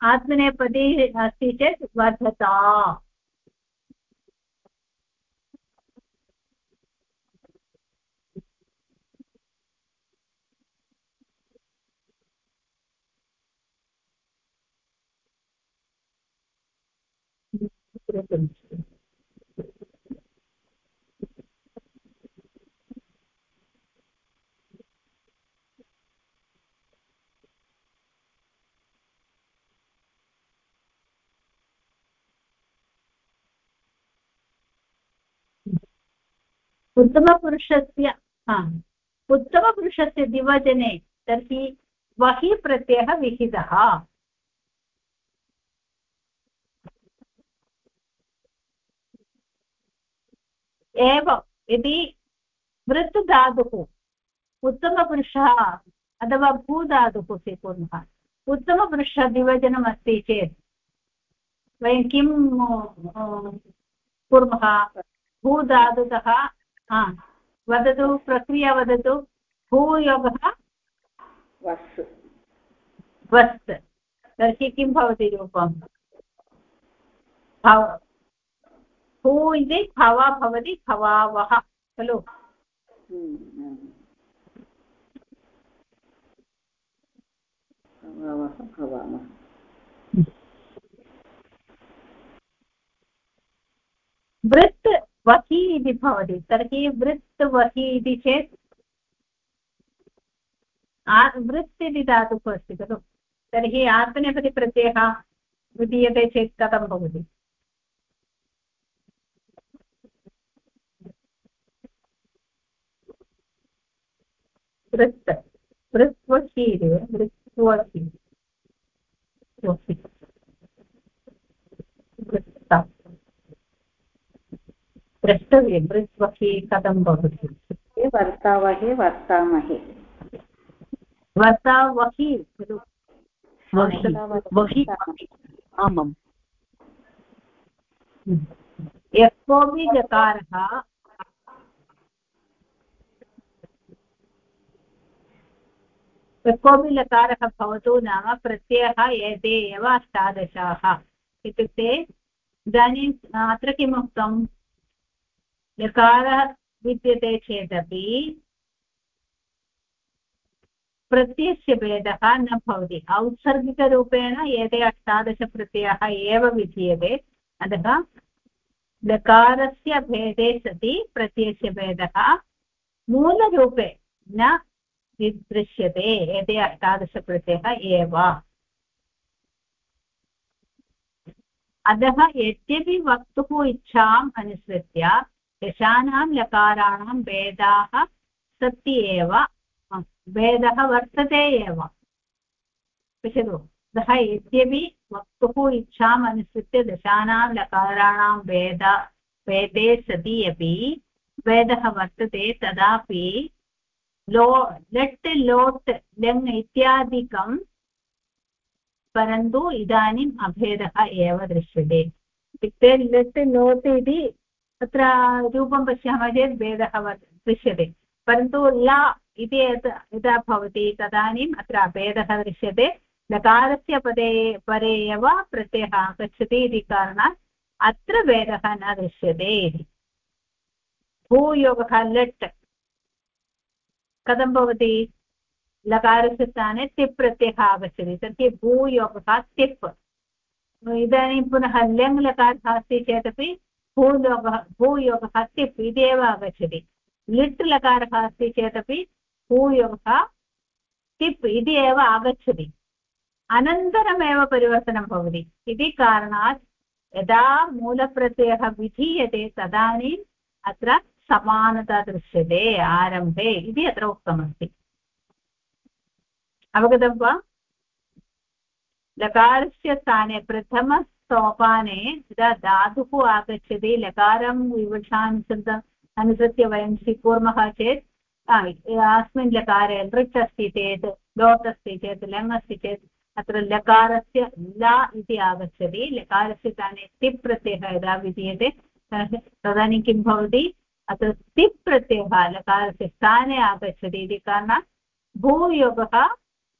आत्मनेपदी अस्ति चेत् वर्धता। उत्तमपुरुषस्य उत्तमपुरुषस्य द्विवचने तर्हि वहि प्रत्ययः विहितः। एव यदि वृत् धातुः उत्तमपुरुषः अथवा भूधातुः स्वीकुर्मः उत्तमपुरुषद्विवचनम् अस्ति चेत् वयं किं कुर्मः? भूधातुतः वदतु प्रक्रिया वदतु भूयोगः? वस् वस् तर्हि किं भवति रूपम् भू इति भव भवति भवावः। खलु? वृत् वहि इति भवति। तर्हि वृत् वहि इति चेत् वृत् इति धातुः अस्ति खलु? तर्हि आत्मनेपदिप्रत्ययः विधीयते चेत् कथं भवति? वृत्त वृत्वसि वृत्वसि वृत्त। द्रष्टव्यं वृत्वसि कथं भवति? वर्तावहे वर्तामहे। वर्तावहि खलु वहि आमाम्। यः कोऽपि जकारः यः कोऽपि लकारः भवतु नाम प्रत्ययः एते एव अष्टादशाः। इत्युक्ते इदानीम् अत्र किमुक्तं लकारः विद्यते चेदपि प्रत्ययस्य भेदः न भवति। औत्सर्गिकरूपेण एते अष्टादशप्रत्ययः एव विधीयते। अतः लकारस्य भेदे सति प्रत्ययस्य भेदः। मूलरूपे न दृश्यते एते अष्टादशप्रत्ययः एव। अतः यद्यपि वक्तुः इच्छाम् अनुसृत्य दशानां लकाराणां भेदाः सति एव भेदः वर्तते एव। पश्यतु अतः यद्यपि वक्तुः इच्छाम् अनुसृत्य दशानां लकाराणां भेद, भेदे सति अपि, भेदः वर्तते तदापि लो लट् लोट् लङ् इत्यादिकं परन्तु इदानीम् अभेदः एव दृश्यते इत्युक्ते लट् लोट् इति तत्र रूपं पश्यामः चेत् भेदः दृश्यते परन्तु ला इति यदा भवति तदानीम् अत्र अभेदः दृश्यते लकारस्य पदे परे एव प्रत्ययः आगच्छति इति कारणात् अत्र भेदः न दृश्यते इति भूयोगः लट् कथं भवति? लकारस्य स्थाने तिप् प्रत्ययः आगच्छति। तर्हि भूयोगः तिप् इदानीं पुनः ल्यङ् लकारः अस्ति चेदपि भूयोगः भूयोगः तिप् इति एव आगच्छति। लिट् लकारः अस्ति चेदपि भूयोगः तिप् इति एव आगच्छति। अनन्तरमेव परिवर्तनं भवति। इति कारणात् यदा मूलप्रत्ययः विधीयते तदानीम् अत्र समानता दृश्यते आरम्भे इति अत्र उक्तमस्ति। अवगतं वा? लकारस्य स्थाने प्रथमसोपाने यदा धातुः आगच्छति, लकारं विवक्षानुसृत अनुसृत्य वयं स्वीकुर्मः चेत् अस्मिन् लकारे लृट् अस्ति चेत् लोट् अस्ति चेत्, लङ् अस्ति चेत्, अत्र लकारस्य ला इति आगच्छति। लकारस्य स्थाने तिप् प्रत्ययः यदा विधीयते, तदानीं किं भवति? अत्र तिप् प्रत्ययः लकारस्य स्थाने आगच्छति इति कारणात् भूयोगः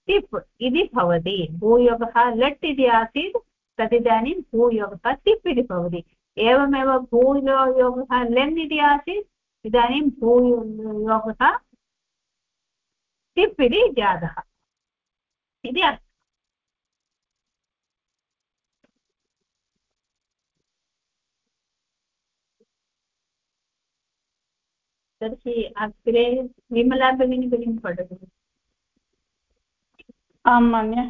तिप् इति भवति। भूयोगः लट् इति आसीत्, तदिदानीं भूयोगः तिप् इति भवति। एवमेव भूयोगः लेन् इति आसीत्, इदानीं भूयोगः तिप् इति जातः। इति तर्हि अग्रे विमला भगिनी भगिनी पठतु। आं मन्ये।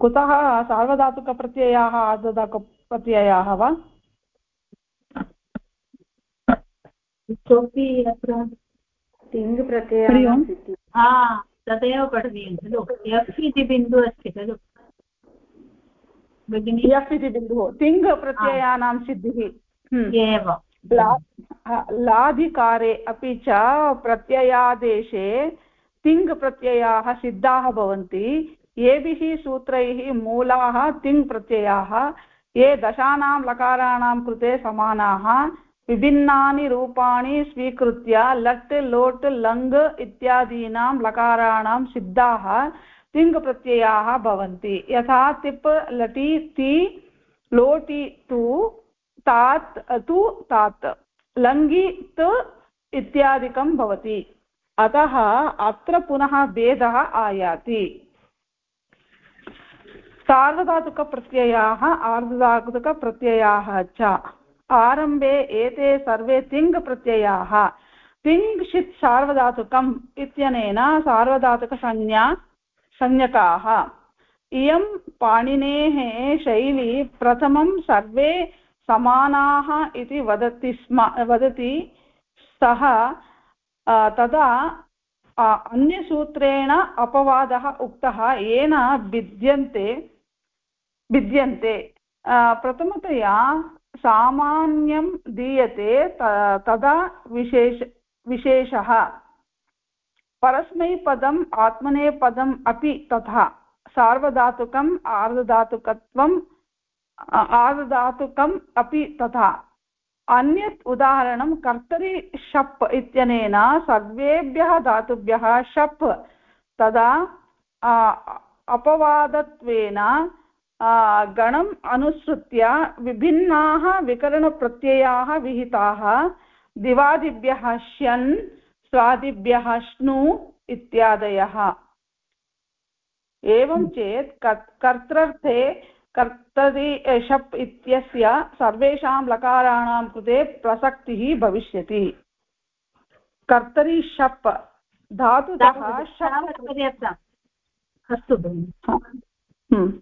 कुतः सार्वधातुकप्रत्ययाः आर्धधातुकप्रत्ययाः वा? इतोपि अत्र तिङ् प्रत्ययः हा तदेव पठनीयं खलु। एफ् इति बिन्दुः अस्ति खलु। भगिनि? यफ् इति बिन्दुः। तिङ् प्रत्ययानां सिद्धिः। एव लाधिकारे अपि च प्रत्ययादेशे तिङ् प्रत्ययाः सिद्धाः भवन्ति। येभिः सूत्रैः मूलाः तिङ् प्रत्ययाः ये दशानां लकाराणां कृते समानाः। विभिन्नानि रूपाणि स्वीकृत्य लट् लोट् लङ् इत्यादीनां लकाराणां सिद्धाः तिङ् प्रत्ययाः भवन्ति। यथा तिप् लटि ति लोटि तु तात् तु तात् लङ्गि त् इत्यादिकं भवति। अतः अत्र पुनः भेदः आयाति। सार्वधातुकप्रत्ययाः आर्धधातुकप्रत्ययाः च। आरम्भे एते सर्वे तिङ् प्रत्ययाः तिङ्क्षित् सार्वधातुकम् इत्यनेन सार्वधातुकसंज्ञा, संज्ञकाः। इयं पाणिनेः शैली प्रथमं सर्वे समानाः इति वदति स्म, वदति सः तदा अन्यसूत्रेण अपवादः उक्तः, येन भिद्यन्ते भिद्यन्ते. प्रथमतया सामान्यं दीयते तदा विशेष, विशेषः. परस्मैपदम्, आत्मनेपदम् अपि तथा, सार्वधातुकम्, आर्धधातुकत्वम् आर्धधातुकम् अपि तथा। अन्यत् उदाहरणं कर्तरि शप् इत्यनेन सर्वेभ्यः धातुभ्यः शप् तदा अपवादत्वेन गणम् अनुसृत्य विभिन्नाः विकरणप्रत्ययाः विहिताः, दिवादिभ्यः श्यन्, स्वादिभ्यः श्नु इत्यादयः। एवं चेत् कर्तृर्थे कर्तरि शप् इत्यस्य सर्वेषां लकाराणां कृते प्रसक्तिः भविष्यति। कर्तरि शप् धातुतः अस्तु भगिनि। हम्म।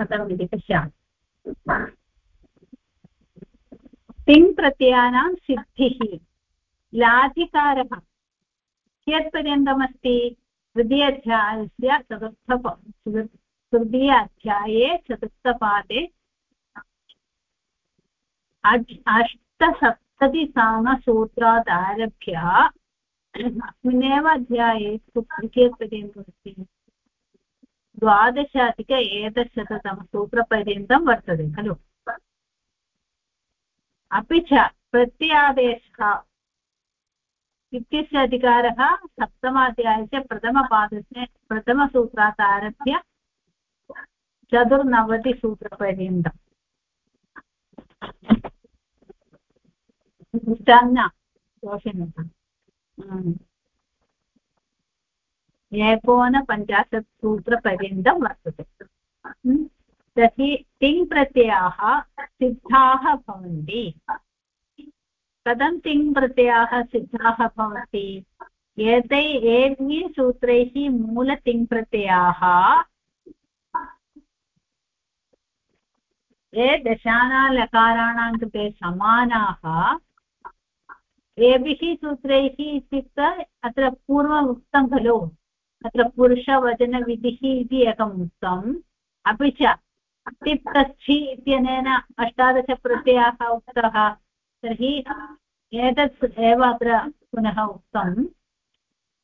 कथम् इति पश्यामि तिङ् सिद्धिः। लाधिकारः। कियत्पर्यन्तमस्ति? तृतीयाध्यायस्य चतुर्थ तृतीय अध्याये चतुर्थपादे अष्टसप्ततिसामसूत्रात् आरभ्य अस्मिन्नेव अध्याये कियत्पर्यन्तमस्ति द्वादशाधिक एकदशततमसूत्रपर्यन्तं वर्तते, खलु? अपि च प्रत्यादेशः इत्यस्य अधिकारः सप्तमाध्यायस्य प्रथमपादस्य प्रथमसूत्रात् आरभ्य चतुर्नवतिसूत्रपर्यन्तम् एकोनपञ्चाशत् सूत्रपर्यन्तं वर्तते। तर्हि तिङ् प्रत्ययाः सिद्धाः भवन्ति। कथं तिङ् प्रत्ययाः सिद्धाः भवन्ति? एतै एभिः सूत्रैः मूलतिङ् प्रत्ययाः ये दशानालकाराणां कृते समानाः। एभिः सूत्रैः इत्युक्ते अत्र पूर्वम् उक्तं खलु। अत्र पुरुषवचनविधिः इति एकम् उक्तम्। अपि च तिप्तस्थि इत्यनेन अष्टादशप्रत्ययाः उक्तः। तर्हि एतत् एव अत्र पुनः उक्तं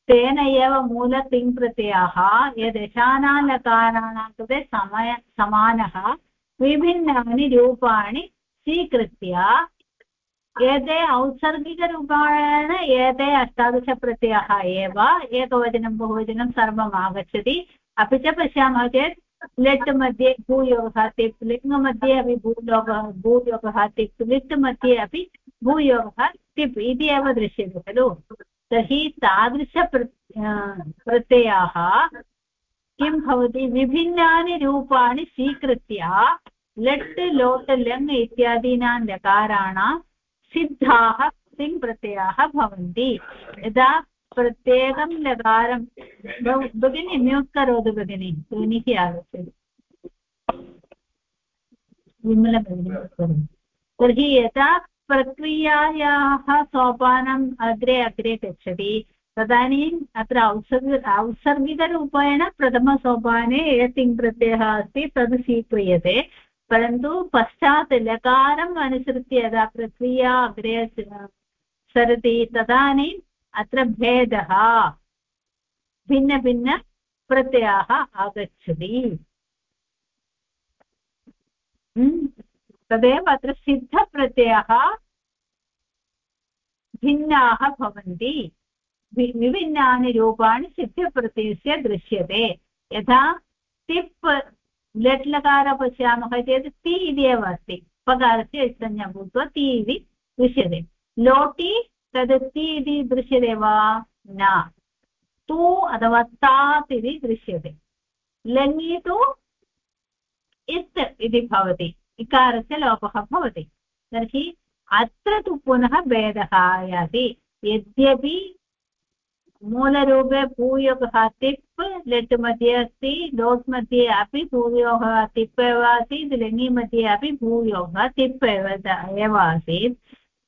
तेन एव मूलतिङ्प्रत्ययाः। ये दशानालकाराणां कृते समय समानः। विभिन्नानि रूपाणि स्वीकृत्य एते औत्सर्गिकरूपेण, एते अष्टादशप्रत्ययाः एव, एकवचनं, बहुवचनं सर्वम् आगच्छति। अपि च पश्यामः चेत्, लिट् मध्ये भूयोगः तिप् लिङ्गमध्ये अपि भूयोगः भूयोगः तिप्, लिट् मध्ये अपि भूयोगः तिप् इति एव दृश्यते खलु। तर्हि तादृश प्रत्ययाः किं भवति? विभिन्नानि रूपाणि स्वीकृत्य लट् लोट् लङ् इत्यादीनां लकाराणां सिद्धाः सिङ् प्रत्ययाः भवन्ति। यदा प्रत्येकं लकारं भगिनी, म्यूट् करोतु भगिनि, ध्वनिः आगच्छति। विमलभगिनी तर्हि यदा प्रक्रियायाः सोपानम् अग्रे अग्रे गच्छति तदानीम् अत्र औत्सर्ग औत्सर्गिकरूपेण प्रथमसोपाने यत् प्रत्ययः अस्ति, तद् स्वीक्रियते परन्तु पश्चात् लकारम् अनुसृत्य यदा प्रक्रिया अग्रे सरति, तदानीम् अत्र भेदः भिन्नभिन्नप्रत्ययाः आगच्छति हम्म। तदेव अत्र सिद्धप्रत्ययः भिन्नाः भवन्ति विभिन्नानि रूपाणि सिद्धप्रत्ययस्य दृश्यते। यथा तिप् लट् लकार पश्यामः चेत् ति इति एव अस्ति। पकारस्य संज्ञा भूत्वा ति इति दृश्यते। लोटि तद् ति इति दृश्यते वा? न। तु अथवा तात् इति दृश्यते। लङि तु इत् इति भवति। इकारस्य लोपः भवति। तर्हि अत्र तु पुनः भेदः आयाति। यद्यपि मूलरूपे भूयोगः तिप् लेट् मध्ये अस्ति लोट् मध्ये अपि भूयोगः तिप् एव आसीत् लिङि मध्ये अपि भूयोगः तिप् एव एव आसीत्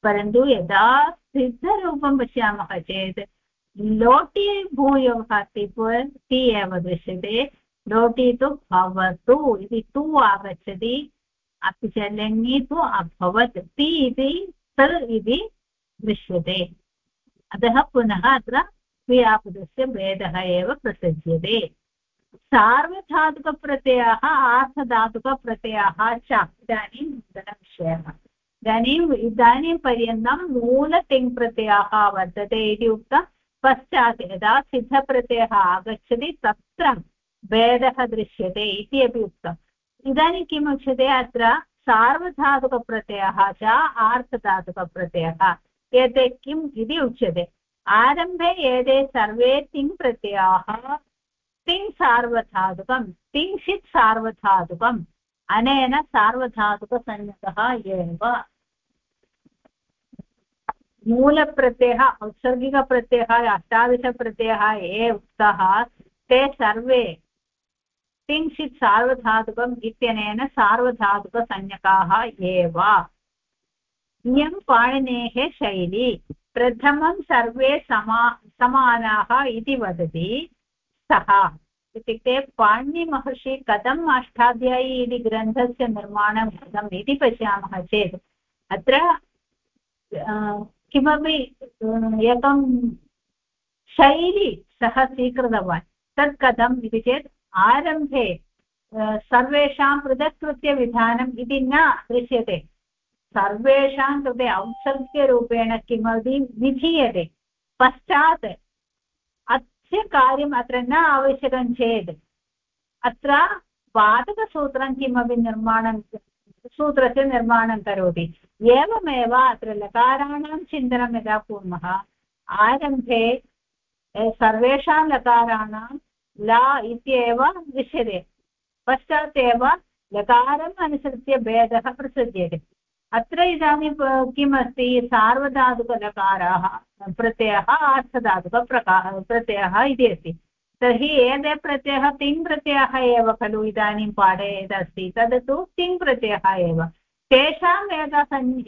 परन्तु यदा सिद्धरूपं पश्यामः चेत्, लोटि भूयोगः तिप् ति एव दृश्यते। लोटि तु भवतु, इति तु आगच्छति। अपि च लिङि तु अभवत्, ति इति सर् इति दृश्यते। अतः पुनः अत्र क्रियापदस्य भेदः एव प्रसज्यते। सार्वधातुकप्रत्ययाः, आर्थधातुकप्रत्ययाः च इदानीं नूतनविषयः इदानीम् इदानीं पर्यन्तं मूलतिङ्प्रत्ययः वर्तते इति उक्तं पश्चात् यदा सिद्धप्रत्ययः आगच्छति तत्र भेदः दृश्यते इति अपि उक्तम्। इदानीं किम् उच्यते अत्र? सार्वधातुकप्रत्ययः च आर्थधातुकप्रत्ययः। एते किम् इति उच्यते। आरम्भे एते सर्वे तिङ् प्रत्ययाः तिङ् सार्वधातुकं तिङ्क्षित् सार्वधातुकम्, अनेन सार्वधातुकसंज्ञकः एव। मूलप्रत्ययः, औत्सर्गिकप्रत्ययः, अष्टादशप्रत्ययः ये उक्तः, ते सर्वे तिङ्क्षित् सार्वधातुकम् इत्यनेन सार्वधातुकसंज्ञकाः एव। इयं पाणिनेः शैली। प्रथमं सर्वे समा, समानाः इति वदति। सः इत्युक्ते पाणिनिमहर्षि कथम् अष्टाध्यायी इति ग्रन्थस्य निर्माणं कृतम् इति पश्यामः चेत्, अत्र किमपि एकं शैली सः स्वीकृतवान्। तत् कथम् इति चेत्, आरम्भे सर्वेषां पृथक्कृत्य विधानम् इति न दृश्यते। सर्वेषां कृते औत्सर्ग्यरूपेण किमपि विधीयते। पश्चात् अस्य कार्यम् अत्र न आवश्यकं चेत् अत्र वादकसूत्रं किमपि निर्माणं सूत्रस्य निर्माणं करोति। एवमेव अत्र लकाराणां चिन्तनं यदा कुर्मः, आरम्भे सर्वेषां लकाराणां ला इत्येव दृश्यते। पश्चात् एव लकारम् अनुसृत्य भेदः प्रसज्यते। अत्र इदानीं किम् अस्ति सार्वधातुकलकाराः, प्रत्ययः अर्थधातुकप्रकार प्रत्ययः इति अस्ति। तर्हि एते प्रत्ययः तिङ् प्रत्ययः एव खलु इदानीं पाठे यदस्ति तद् तु तिङ् प्रत्ययः एव। तेषाम् एका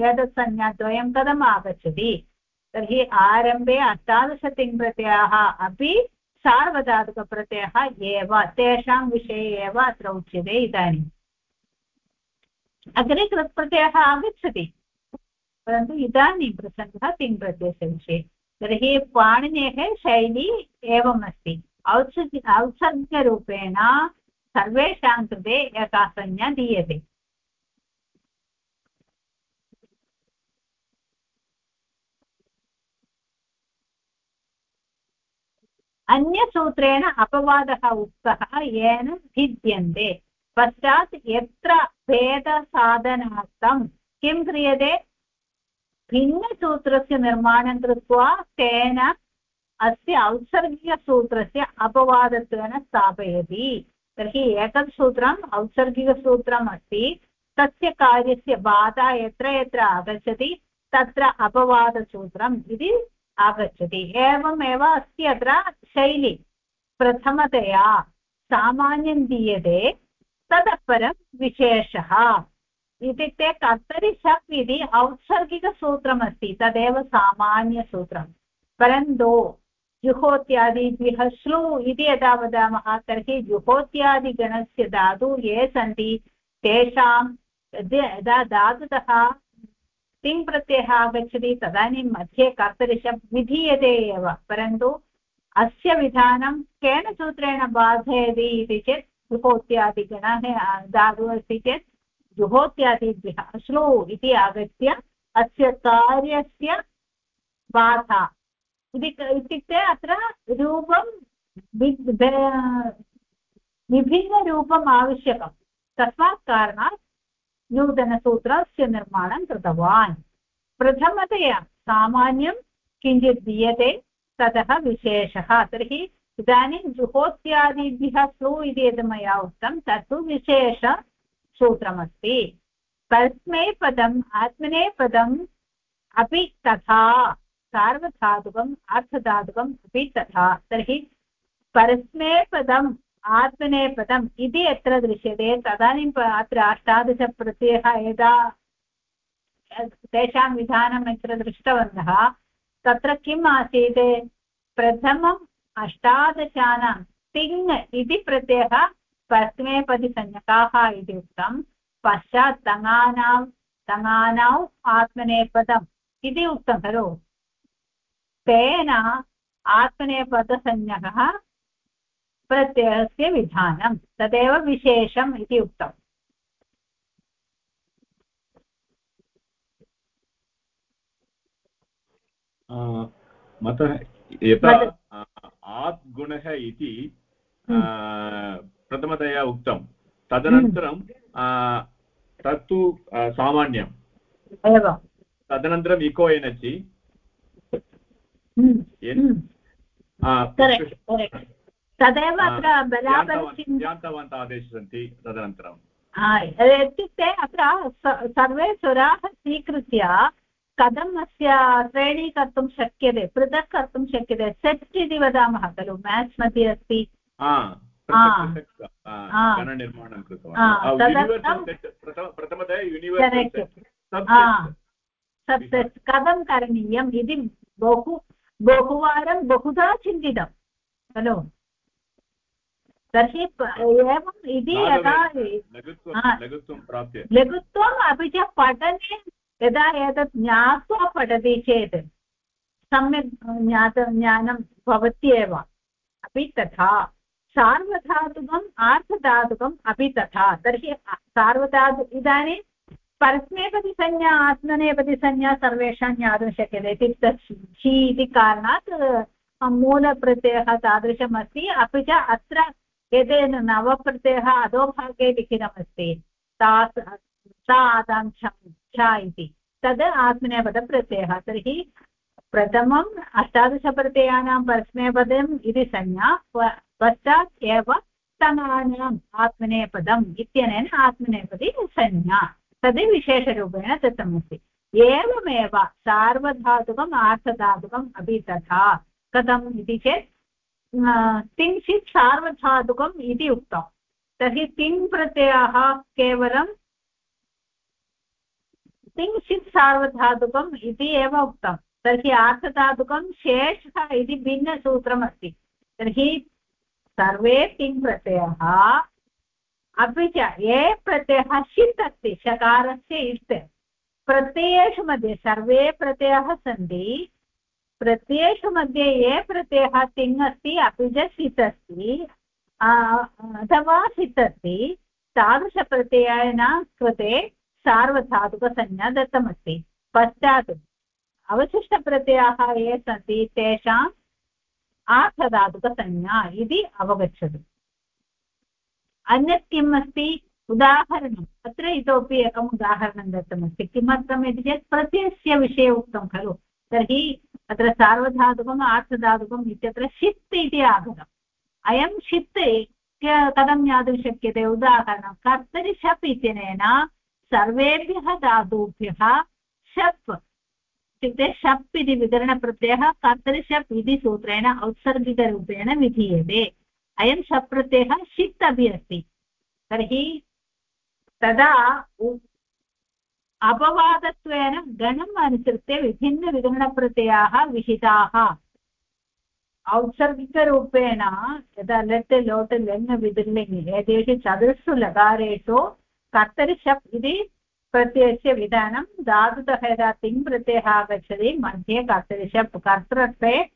एतत् संज्ञाद्वयं कथम् आगच्छति? तर्हि आरम्भे अष्टादशतिङ्प्रत्ययाः अपि सार्वधातुकप्रत्ययः एव। तेषां विषये एव अत्र उच्यते इदानीम्। अग्रे कृत्प्रत्ययः आगच्छति। परन्तु इदानीं प्रसङ्गः तिङ्प्रत्ययस्य विषये। तर्हि पाणिनेः शैली एवम् अस्ति औत्सर्ग औत्सर्गरूपेण सर्वेषां कृते एका संज्ञा दीयते। अन्यसूत्रेण अपवादः उक्तः येन भिद्यन्ते। पश्चात् यत्र भेदसाधनार्थं किं क्रियते? भिन्नसूत्रस्य निर्माणं कृत्वा तेन अस्य औत्सर्गिकसूत्रस्य अपवादत्वेन स्थापयति। तर्हि एतत् सूत्रम् औत्सर्गिकसूत्रम् अस्ति, तस्य कार्यस्य बाधा यत्र यत्र आगच्छति, तत्र अपवादसूत्रम् इति आगच्छति। एवमेव अस्ति अत्र शैली। प्रथमतया सामान्यं दीयते ततः परं विशेषः इत्युक्ते कर्तरि शप् इति औत्सर्गिकसूत्रमस्ति, तदेव सामान्यसूत्रं परन्तु जुहोत्यादिभ्यः श्लू इति यदा वदामः, तर्हि जुहोत्यादिगणस्य धातु ये सन्ति, तेषां यदा धातुतः तिङ् प्रत्ययः आगच्छति, तदानीं मध्ये कर्तरिशप् विधीयते एव। परन्तु अस्य विधानं केन सूत्रेण बाधयति इति चेत् जुहोत्यादिगणः धातुः अस्ति चेत् जुहोत्यादिभ्यः श्लू इति आगत्य अस्य कार्यस्य बाधा। इति इत्युक्ते अत्र रूपं विभिन्नरूपम् आवश्यकं। तस्मात् कारणात् नूतनसूत्रस्य निर्माणं कृतवान्। प्रथमतया सामान्यं किञ्चित् दीयते, ततः विशेषः। तर्हि इदानीं जुहोत्यादिभ्यः सु इति यद् मया उक्तं, तत्तु विशेषसूत्रमस्ति तस्मै पदम् आत्मनेपदं अपि तथा, सार्वधातुकम्, अर्थधातुकम्, अपि तथा। तर्हि परस्मैपदम् आत्मनेपदम् इति यत्र दृश्यते तदानीम् अत्र अष्टादशप्रत्ययः यदा तेषां विधानं यत्र दृष्टवन्तः, तत्र किम् आसीत्? प्रथमम् अष्टादशानां तिङ् इति प्रत्ययः परस्मैपदिसंज्ञकाः इति उक्तं पश्चात् तङानां तङानौ आत्मनेपदम् इति उक्तं खलु। तेन आत्मनेपदसंज्ञकः प्रत्ययस्य विधानं तदेव विशेषम् इति उक्तम्। मतः यथा गुणः इति हम्म। प्रथमतया उक्तं। तदनन्तरं तत्तु सामान्यम्। तदनन्तरम् इको एनचि हम्म, तदेव अत्र यान्तवन्त आदेशः सन्ति तदनन्तरम् इत्युक्ते अत्र सर्वे स्वराः स्वीकृत्य कथम् अस्य श्रेणी कर्तुं शक्यते पृथक् कर्तुं शक्यते सेट् इति वदामः खलु? मेथ्स् मध्ये अस्ति। सब्सेट् कथं करणीयम्? इति बहु बहुवारं बहुधा चिन्तितं खलु? तर्हि एवम् इति यदा लघुत्वम् अपि च पठने यदा एतत् ज्ञात्वा पठति चेत् सम्यक् ज्ञात, ज्ञानं भवत्येव अपि तथा सार्वधातुकम्, आर्थधातुकम् अपि तथा। तर्हि सार्वधातु इदानीं परस्मैपदिसंज्ञा आत्मनेपदिसंज्ञा सर्वेषां ज्ञातुं शक्यते। इत्युक्ते छि इति कारणात् मूलप्रत्ययः तादृशम् अस्ति अपि च अत्र एतेन नवप्रत्ययः अधोभागे लिखितमस्ति। ता सा आदाङ्क्षं छ इति तद् आत्मनेपदप्रत्ययः। तर्हि प्रथमम् अष्टादशप्रत्ययानां परस्मैपदम् इति संज्ञा पश्चात् एव तमानाम् आत्मनेपदम् इत्यनेन आत्मनेपदी संज्ञा। तद् विशेषरूपेण दत्तमस्ति। एवमेव सार्वधातुकम् आर्थधातुकम् अपि तथा कथम् इति चेत् तिङ्क्षित् सार्वधातुकम् इति उक्तं तर्हि तिङ् प्रत्ययः? केवलं तिङ्क्षित् सार्वधातुकम् इति एव उक्तं। तर्हि आर्थधातुकं शेषः इति भिन्नसूत्रमस्ति। तर्हि सर्वे तिङ् प्रत्ययः? अपि च ये प्रत्ययः षित् अस्ति शकारस्य इत्। प्रत्ययेषु मध्ये सर्वे प्रत्ययाः सन्ति। प्रत्ययेषु मध्ये ये प्रत्ययः तिङ् अस्ति, अपि च षित् अस्ति। अथवा षित् अस्ति। तादृशप्रत्ययेन कृते सार्वधातुकसंज्ञा दत्तमस्ति पश्चात् अवशिष्टप्रत्ययाः ये सन्ति तेषाम् आर्थधातुकसंज्ञा इति अवगच्छतु। अन्यत् किम् अस्ति? उदाहरणम् अत्र इतोपि एकम् उदाहरणं दत्तमस्ति। किमर्थम् इति चेत् प्रत्ययस्य विषये उक्तं खलु। तर्हि अत्र सार्वधातुकम् आर्थधातुकम् इत्यत्र षित् इति आगतम्। अयं षित् कथं ज्ञातुं शक्यते? उदाहरणं, कर्तरि शप् इत्यनेन सर्वेभ्यः धातुभ्यः शप् इत्युक्ते शप् इति विकरणप्रत्ययः कर्तरिशप् इति सूत्रेण औत्सर्गिकरूपेण विधीयते। अयं शप् प्रत्ययः षित् अपि अस्ति। तर्हि तदा अपवादत्वेन गणम् अनुसृत्य विभिन्नविकरणप्रत्ययाः विहिताः। औत्सर्गिकरूपेण यदा लट्, लोट् लङ् विदुर्लिङ् एतेषु चतुर्षु लकारेषु कर्तरि शप् इति प्रत्ययस्य विधानं धातुतः यदा तिङ् प्रत्ययः आगच्छति, मध्ये कर्तरि शप् कर्तृत्वे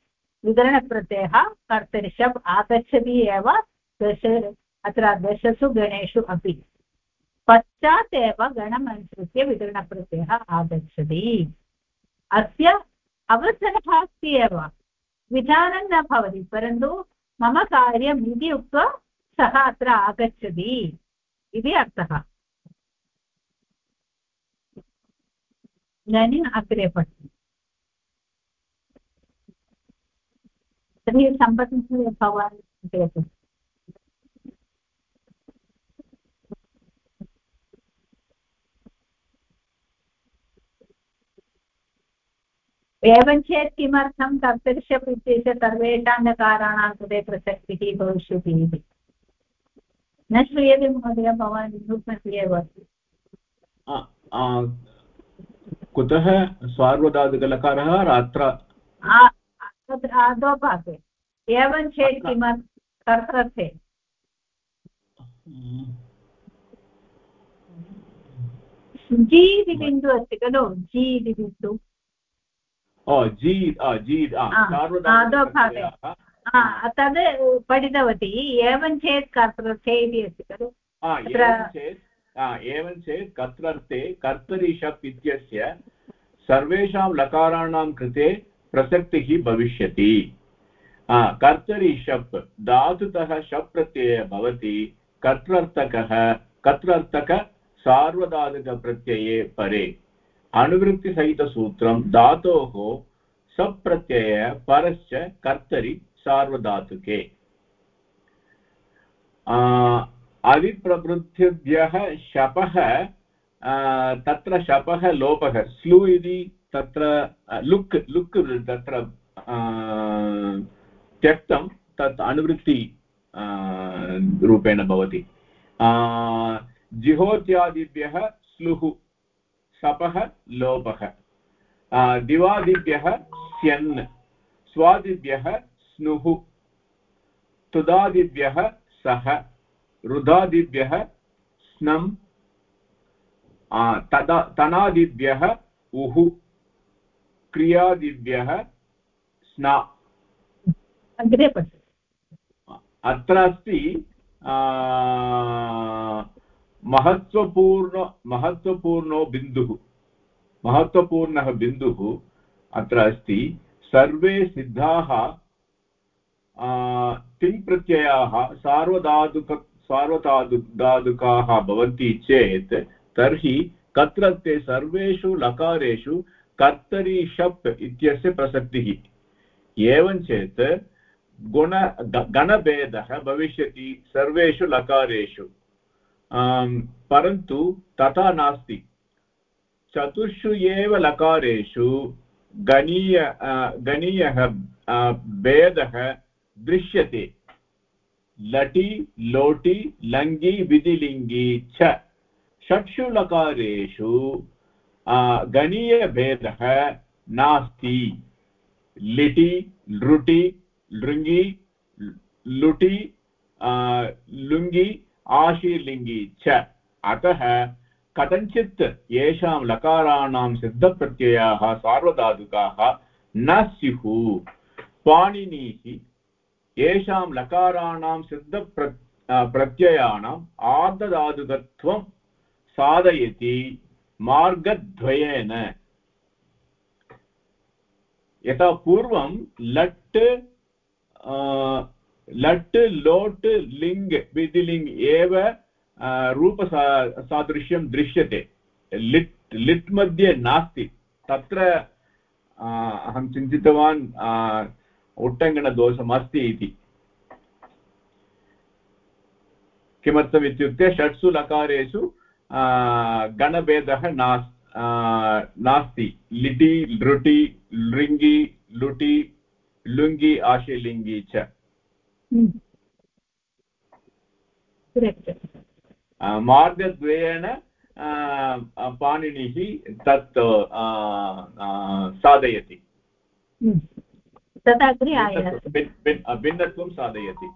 विकरणप्रत्ययः कर्तरि शप् आगच्छति एव दश, अत्र दशसु गणेषु अपि। पश्चात् एव गणम् अनुसृत्य विकरणप्रत्ययः आगच्छति। अस्य अवसरः अस्ति एव। विधानं न भवति, परन्तु मम कार्यम् इति उक्त्वा सः अत्र आगच्छति इति अर्थः। इदानीम् अग्रे पठतु तर्हि सम्पत् भवान् चिन्तयतु एवं चेत् किमर्थं कर्तरिषप् इत्यस्य सर्वेषां नकाराणां कृते प्रसक्तिः भविष्यति इति। न श्रूयते महोदय, भवान् मध्ये एव कुतः आदौ भागे एवं चेत् किमर्थं कर्तर्थे जि इति बिन्दु अस्ति खलु जि इति बिन्दु तद् पठितवती। एवं चेत् कर्तृर्थे इति अस्ति खलु? एवं चेत् कर्तृर्थे कर्तरि शप् इत्यस्य सर्वेषां लकाराणां कृते प्रसक्तिः भविष्यति। कर्तरि शप् धातुतः शप् प्रत्ययः भवति, कर्तृर्थकः, कर्तृर्थक सार्वधातुकप्रत्यये परे। अनुवृत्तिसहितसूत्रं धातोः सप्रत्यय परश्च कर्तरि सार्वधातुके। अविप्रवृद्धिभ्यः शपः तत्र शपः लोपः। स्लु इति तत्र लुक् लुक् तत्र त्यक्तं तत् अनुवृत्ति रूपेण भवति। जिहोत्यादिभ्यः स्लुः सपः लोपः। दिवादिभ्यः स्यन्, स्वादिभ्यः स्नुः, तुदादिभ्यः सः। रुदादिभ्यः स्नम् तदा तनादिभ्यः उः क्रियादिभ्यः स्ना। अग्रे अत्र अस्ति महत्त्वपूर्ण महत्त्वपूर्णो बिन्दुः। महत्त्वपूर्णः बिन्दुः अत्र अस्ति सर्वे सिद्धाः तिङ्प्रत्ययाः सार्वधातुक सार्वधातु धातुकाः भवन्ति चेत्, तर्हि कत्र ते सर्वेषु लकारेषु कर्तरि शप् इत्यस्य प्रसक्तिः। एवं गुण गणभेदः भविष्यति सर्वेषु लकारेषु। परन्तु तथा नास्ति। चतुर्षु एव लकारेषु गणीय गणीयः भेदः दृश्यते। लटि, लोटि लङ्गि विधिलिङ्गि च षट्सु लकारेषु गणीयभेदः नास्ति। लिटि, लृटि, लृङ्गि, लुटि लुङ्गि, आशीर्लिङ्गि च अतः कथञ्चित् येषां लकाराणां सिद्धप्रत्ययाः, सार्वधातुकाः न स्युः। पाणिनिः येषां लकाराणां सिद्धप्र प्रत्ययाणाम् आर्धधातुकत्वं साधयति मार्गद्वयेन। यथा पूर्वं लट् लट्, लोट् लिङ् विधिलिङ् एव रूपसा, सादृश्यं दृश्यते। लिट् लिट् मध्ये नास्ति। तत्र अहं चिन्तितवान् उट्टङ्कणदोषम् अस्ति इति। किमर्थम् इत्युक्ते षट्सु लकारेषु गणभेदः नास् नास्ति। लिटि लृटि लृङ्गि लुटि लुङ्गि आशीलिङ्गि च। मार्गद्वयेन पाणिनिः तत् साधयति। तदग्रे भिन्नत्वं साधयति।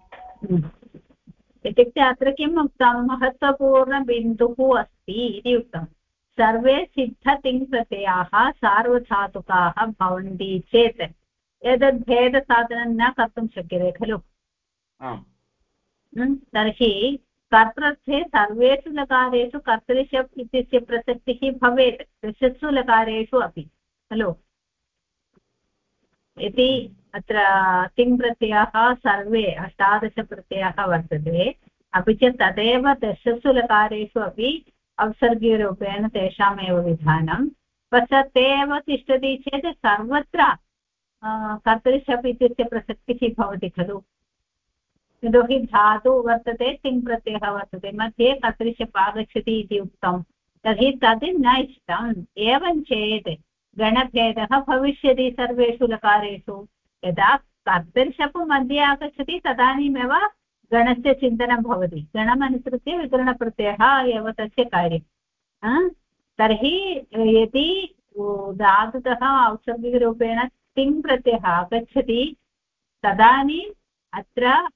इत्युक्ते अत्र किम् उक्तं? महत्त्वपूर्णबिन्दुः अस्ति इति उक्तं। सर्वे सिद्धतिङ्प्रत्ययाः सार्वधातुकाः भवन्ति चेत् एतद् भेदसाधनं न कर्तुं शक्यते खलु? तर्हि कर्तृर्थे सर्वेषु लकारेषु कर्तरिशप् इत्यस्य प्रसक्तिः भवेत् दशसु लकारेषु अपि खलु? यदि अत्र तिङ्प्रत्ययः सर्वे अष्टादशप्रत्ययः वर्तते, अपि च तदेव दशसु लकारेषु अपि अवसर्गीयरूपेण तेषामेव विधानं। पश्चात् ते एव तिष्ठति चेत् सर्वत्र कर्तरिशप् इत्यस्य प्रसक्तिः भवति खलु। यतोहि धातु वर्तते तिङ् प्रत्ययः वर्तते, मध्ये कर्तरिशप् आगच्छति इति उक्तं। तर्हि तद् न इष्टम्, एवं चेत् गणभेदः भविष्यति सर्वेषु लकारेषु। यदा कर्तरिशप् मध्ये आगच्छति, तदानीमेव गणस्य चिन्तनं भवति। गणमनुसृत्य विकरणप्रत्ययः एव तस्य कार्यं। तर्हि यदि धातुतः औषधिरूपेण तिङ् प्रत्ययः आगच्छति, तदानीम् अत्र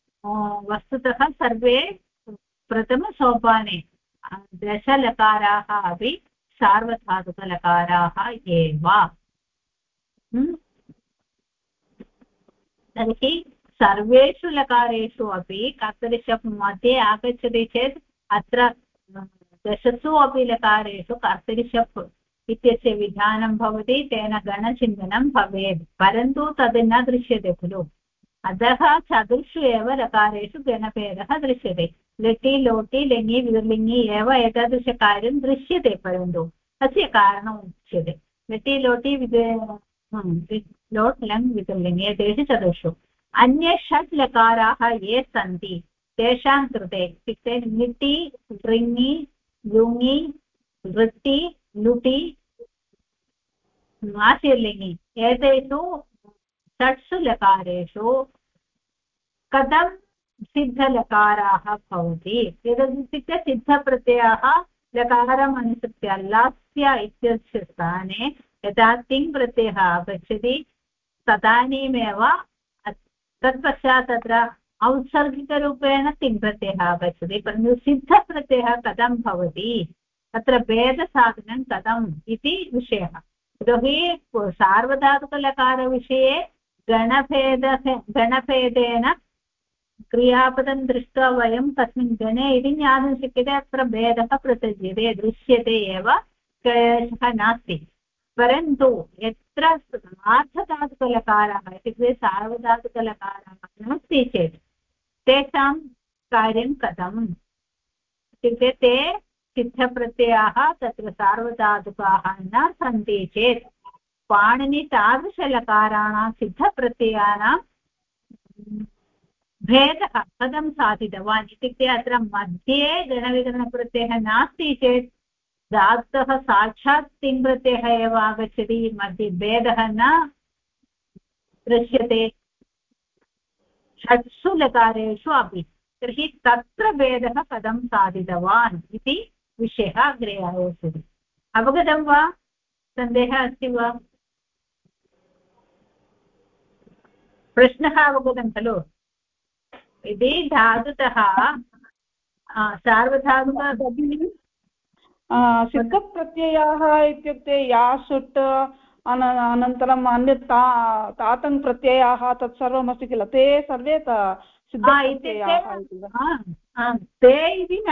वस्तुतः सर्वे प्रथमसोपाने, दशलकाराः अपि सार्वधातुकलकाराः एव। तर्हि सर्वेषु लकारेषु अपि कर्तरिशप् मध्ये आगच्छति चेत् अत्र दशसु अपि लकारेषु कर्तरिशप् इत्यस्य विधानं भवति, तेन गणचिन्तनं भवेत्। परन्तु तद् न दृश्यते खलु। अतः चतुर्षु एव लकारेषु गणभेदः दृश्यते। लिटि लोटि लिङि विलिङि एव एतादृशकार्यं दृश्यते परन्तु तस्य कारणम् उच्यते लिटि लोटि विद लोट् लङ् विलिङि एतेषु चतुर्षु अन्ये षट् लकाराः ये सन्ति तेषां कृते इत्युक्ते लिटि लृङि लुङि वृत्ति लुटि आशीर्लिङि एतेषु षट्सु लकारेषु कथं सिद्धलकाराः भवति एतदित्युक्ते सिद्धप्रत्ययाः लकारम् अनुसृत्य लास्य इत्यस्य स्थाने यदा तिङ् प्रत्ययः आगच्छति, तदानीमेव तत्पश्चात् तत्र औत्सर्गिकरूपेण तिङ् प्रत्ययः आगच्छति। परन्तु सिद्धप्रत्ययः कथं भवति? तत्र भेदसाधनं कथम् इति विषयः। यतोहि सार्वधातुकलकारविषये गणभेदः गणभेदेन क्रियापदं दृष्ट्वा वयं कस्मिन् गणे इति ज्ञातुं शक्यते, अत्र भेदः प्रसज्यते, दृश्यते एव, क्लेशः नास्ति। परन्तु यत्र सार्धधातुकलकाराः इत्युक्ते सार्वधातुकलकाराः नास्ति चेत्, तेषां कार्यं कथम्? इत्युक्ते ते सिद्धप्रत्ययाः, तत्र सार्वधातुकाः न सन्ति चेत्, पाणिनि तादृशलकाराणां, सिद्धप्रत्ययानां भेदः कथं साधितवान् इत्युक्ते अत्र मध्ये गणविगणप्रत्ययः नास्ति चेत् धातुतः साक्षात् तिङ्प्रत्ययः एव आगच्छति, मध्ये भेदः न दृश्यते। षट्सु लकारेषु अपि। तर्हि तत्र भेदः कथं साधितवान् इति विषयः अग्रे आगच्छति अवगतं वा? सन्देहः अस्ति वा? प्रश्नः अवगतं खलु? यदि धातुतः सार्वधातुक सिद्धप्रत्ययाः इत्युक्ते या सुट् अनन्तरम् अन्यत् ता तातङ् प्रत्ययाः तत्सर्वम् अस्ति किल? ते सर्वे ते इति न।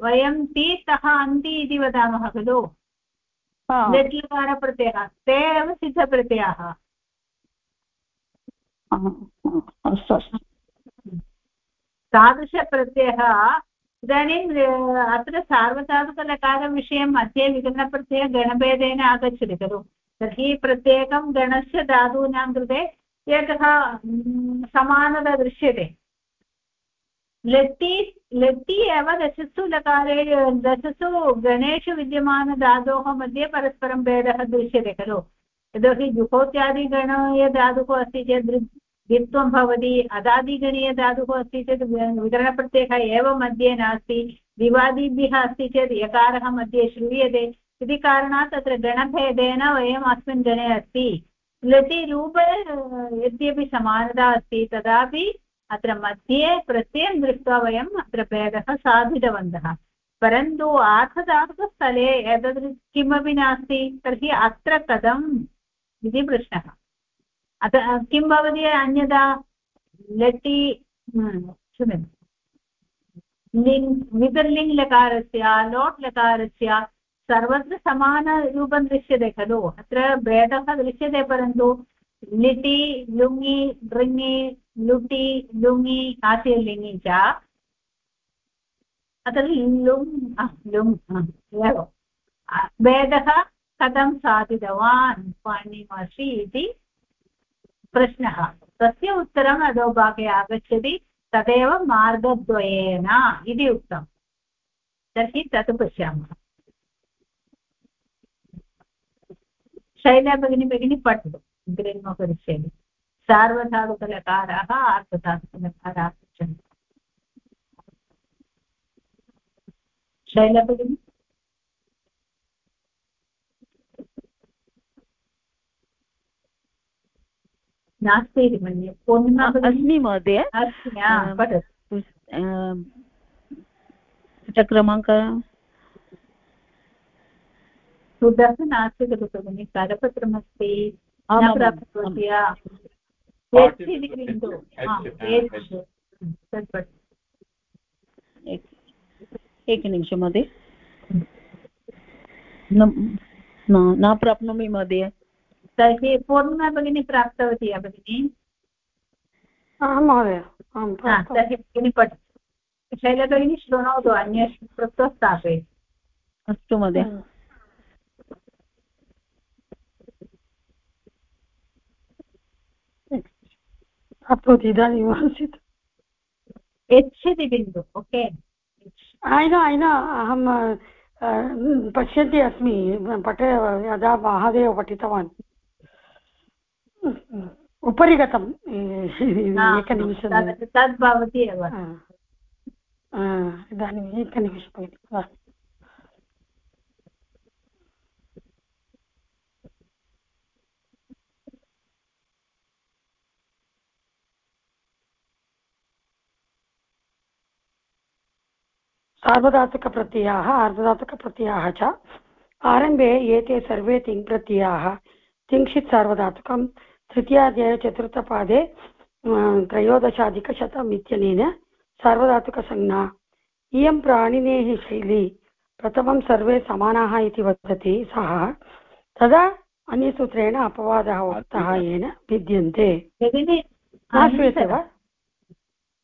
वयं ति तः अन्ति इति वदामः खलु? लट्लकारप्रत्ययः ते एव सिद्धप्रत्ययाः। अस्तु अस्तु। तादृशप्रत्ययः इदानीम् अत्र सार्वधातुकलकारविषयं मध्ये विकरणप्रत्ययः गणभेदेन आगच्छति खलु। तर्हि प्रत्येकं गणस्य धातूनां कृते एकः समानता दृश्यते। लट्टि लट्टि एव दशसु लकारे, दशसु गणेषु विद्यमानधातोः मध्ये परस्परं भेदः दृश्यते खलु। यतोहि जुहोत्यादिगणीयधातुः अस्ति चेत् द्वित्वं भवति अदादिगणीयधातुः अस्ति चेत् विकरणप्रत्ययः एव मध्ये नास्ति दिवादिभ्यः अस्ति चेत् यकारः मध्ये श्रूयते। इति कारणात् तत्र गणभेदेन वयम् अस्मिन् गणे अस्ति। लटि रूपे यद्यपि समानता अस्ति, तदापि अत्र मध्ये प्रत्ययं दृष्ट्वा वयम् अत्र भेदः साधितवन्तः। परन्तु आर्थधातुकस्थले एतद् किमपि नास्ति, तर्हि अत्र कथम् इति प्रश्नः। अतः किं भवति अन्यथा? लटि क्षम्यताम् लिङ् विदर्लिङ् लकारस्य लोट् लकारस्य सर्वत्र समानरूपं दृश्यते खलु। अत्र भेदः दृश्यते, परन्तु लिटि लुङि लृङि लुटि लुङि आशीर्लिङि च अत्र लुङ् लुङ् एव। भेदः कथं साधितवान् पाणिनिमहर्षि इति प्रश्नः। तस्य उत्तरम् अधोभागे आगच्छति, तदेव मार्गद्वयेन इति उक्तम्। तर्हि तत् पश्यामः। शैला भगिनी भगिनी, पठतु। अग्रिमपरिचये सार्वधातुकलकाराः आर्धधातुकलकाराः शैला भगिनी? नास्ति इति मन्ये अस्मि महोदय पठतु नास्ति खलु भगिनि करपत्रमस्ति एकनिमिषं महोदय न प्राप्नोमि महोदय तर्हि पूर्णिमा भगिनी प्राप्तवती वा भगिनि? आं महोदय आं तर्हि भगिनि पठ शैला भगिनी शृणोतु अन्य कृत्वा स्थापयतु अस्तु महोदय। प्राप्नोति इदानीम् आसीत् यच्छति बिन्दु ओके। ऐन ऐन अहं पश्यन्ती अस्मि पठ यदा महादेव पठितवान्। उपरि गतम् एकनिमिषं. तद् भवति एव. इदानीम् एकनिमिषं भगिनि सार्वधातुकप्रत्ययाः अर्धधातुकप्रत्ययाः च आरम्भे एते सर्वे तिङ्प्रत्ययाः तिङ्क्षित् सार्वधातुकं तृतीयाध्याये चतुर्थपादे त्रयोदशाधिकशतम् इत्यनेन सार्वधातुकसंज्ञा इयं प्राणिनेः शैली प्रथमं सर्वे समानाः इति वदति सः तदा अन्यसूत्रेण अपवादः उक्तः येन भिद्यन्ते न श्रूयते वा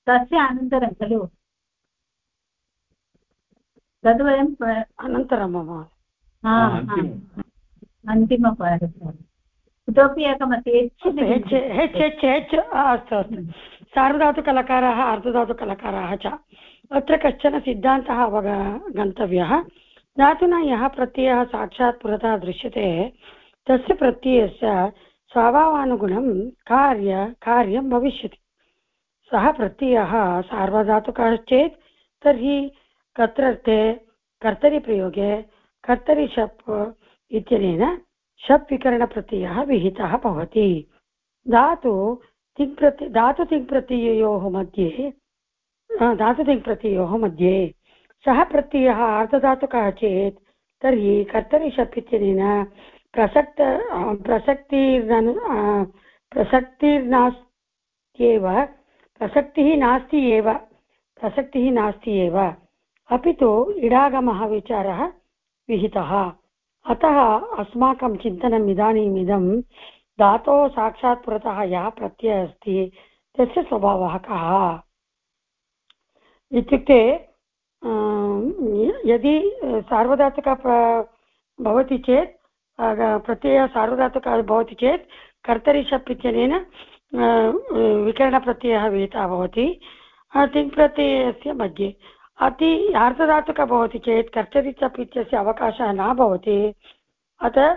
तस्य अनन्तरं खलु तद् वयं अनन्तरं मम अन्तिमपाठः इतोपि एकमस्ति हेच् हेच् हेच् हेच् अस्तु अस्तु। सार्वधातुकलकाराः अर्धधातुकलकाराः च। अत्र कश्चन सिद्धान्तः अवग गन्तव्यः। धातुना यः प्रत्ययः साक्षात् पुरतः दृश्यते तस्य प्रत्ययस्य स्वभावानुगुणं कार्य कार्यं भविष्यति। सः प्रत्ययः सार्वधातुकः चेत् तर्हि कत्रर्थे कर्तरिप्रयोगे कर्तरि शप् इत्यनेन शप् विकरणप्रत्ययः विहितः भवति। धातु तिङ्प्रति धातुतिङ्प्रत्ययोः मध्ये धातुतिङ्प्रत्ययोः मध्ये सः प्रत्ययः अर्धधातुकः चेत्? तर्हि कर्तरि शप् इत्यनेन प्रसक्त प्रसक्तिर्न प्रसक्तिर्नास्त्येव प्रसक्तिः नास्ति एव प्रसक्तिः नास्ति एव अपि तु इडागमः विचारः विहितः। अतः अस्माकं चिन्तनम् इदानीम् इदं धातोः साक्षात् पुरतः यः प्रत्ययः अस्ति, तस्य स्वभावः कः? इत्युक्ते यदि सार्वधातुक भवति चेत् प्रत्ययः सार्वधातुकः भवति चेत्, कर्तरिशप् इत्यनेन विकरणप्रत्ययः विहितः भवति मध्ये। अति आर्धधातुकः भवति चेत् कर्तरिचप् इत्यस्य अवकाशः न भवति। अतः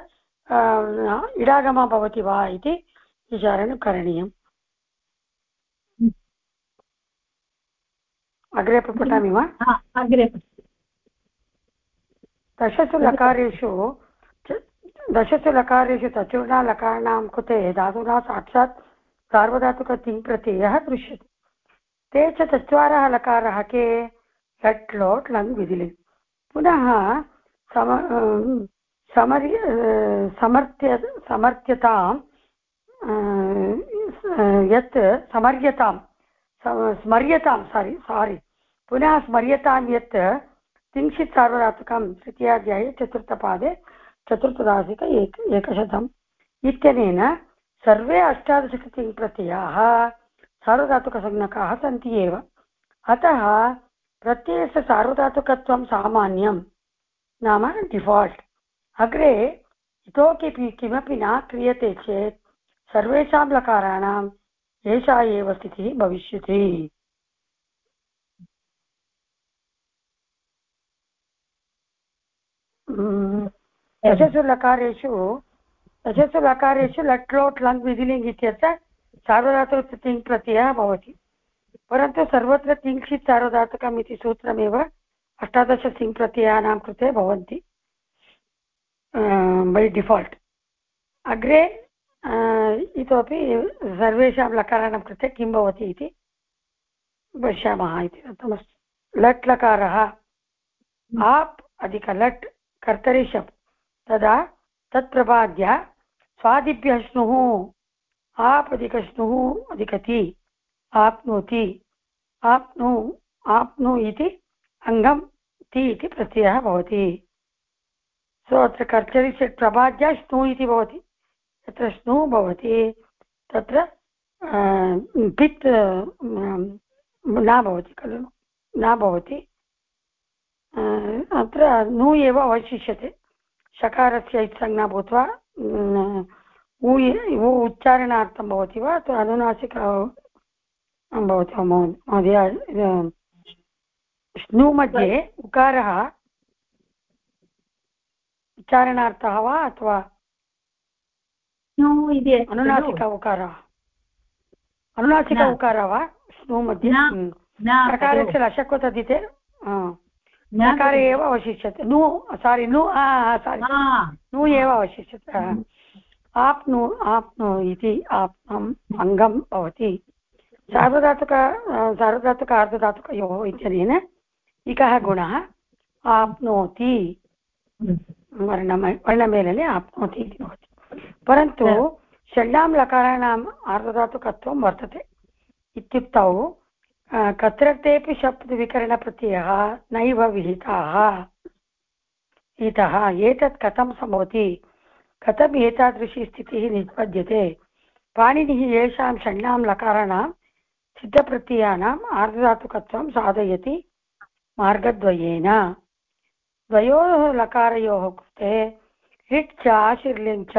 इडागमः भवति वा इति विचारणं करणीयम्। अग्रे पठामि वा? अग्रे दशसु लकारेषु दशसु लकारेषु चतुर्णालकाराणां कृते धातुना साक्षात् सार्वधातुकतिङ्प्रत्ययः दृश्यते। ते च चत्वारः लकाराः के? लट् लोट् लङ् विधिलिङ् पुनः सम समर्य समर्थ्य, समर्थ्यतां यत् समर्यतां स्मर्यतां सारि सारि पुनः स्मर्यतां यत् किञ्चित् सार्वधातुकं तृतीयाध्याये चतुर्थपादे चतुर्थदासिक एक, एकशतम् इत्यनेन सर्वे अष्टादशतिङ्प्रत्ययाः सार्वधातुकसंज्ञकाः सन्ति एव। अतः प्रत्ययस्य सार्वधातुकत्वं सामान्यं। नाम डिफाल्ट्। अग्रे इतोपि किमपि न क्रियते चेत् सर्वेषां लकाराणाम् एषा एव स्थितिः भविष्यति। दशसु लकारेषु दशसु लकारेषु लट् लोट् लङ् विधिलिङ् इत्यत्र सार्वधातुक प्रत्ययः भवति। परन्तु सर्वत्र तिङ्क्षित् सार्वधातुकम् इति सूत्रमेव अष्टादश तिङ् प्रत्ययानां कृते भवन्ति बै डिफाल्ट् अग्रे इतोपि सर्वेषां लकाराणां कृते किं भवति इति पश्यामः इति दत्तमस्ति लट् लकारः, आप् अधिक लट् कर्तरि शप् तदा तत्प्रपाद्य स्वादिभ्यः स्नुः, आप् अधिकश्नुः अधिकति। आप्नोति। आप्नु आप्नु इति अङ्गं ति इति प्रत्ययः भवति। सो अत्र कर्तरि चेत् प्रभाद्या स्नु इति भवति। यत्र स्नु भवति, तत्र पित् न भवति खलु, न भवति। अत्र नु एव अवशिष्यते। शकारस्य इत्संज्ञा भूत्वा उ उच्चारणार्थं भवति वा, अथवा अनुनासिक भवति महोदय स्नु मध्ये उकारः उच्चारणार्थः वा अथवा अनुनासिक उकारः? अनुनासिक उकारः वा स्नु। मध्ये प्रकारस्य लशक्व तदिते नकारे एव अवशिष्यते। नु सारि नु सारि नु एव अवशिष्यते। आप्नु आप्नु इति आप्नम् अङ्गं भवति। सार्वधातुक सार्वधातुक अर्धधातुकयोः इत्यनेन इकः गुणः आप्नोति। वर्णम वर्णमेलने आप्नोति इति भवति। परन्तु षण्णां लकाराणाम् आर्धधातुकत्वं वर्तते। इत्युक्तौ कत्रतेपि शब्दविकरणप्रत्ययः नैव विहिताः। इतः एतत् कथं सम्भवति? कथम् एतादृशी स्थितिः निष्पद्यते पाणिनिः येषां षण्णां लकाराणां सिद्धप्रत्ययानाम् आर्धधातुकत्वं साधयति मार्गद्वयेन। द्वयोः लकारयोः कृते हिट् च आशीर्लिङ् च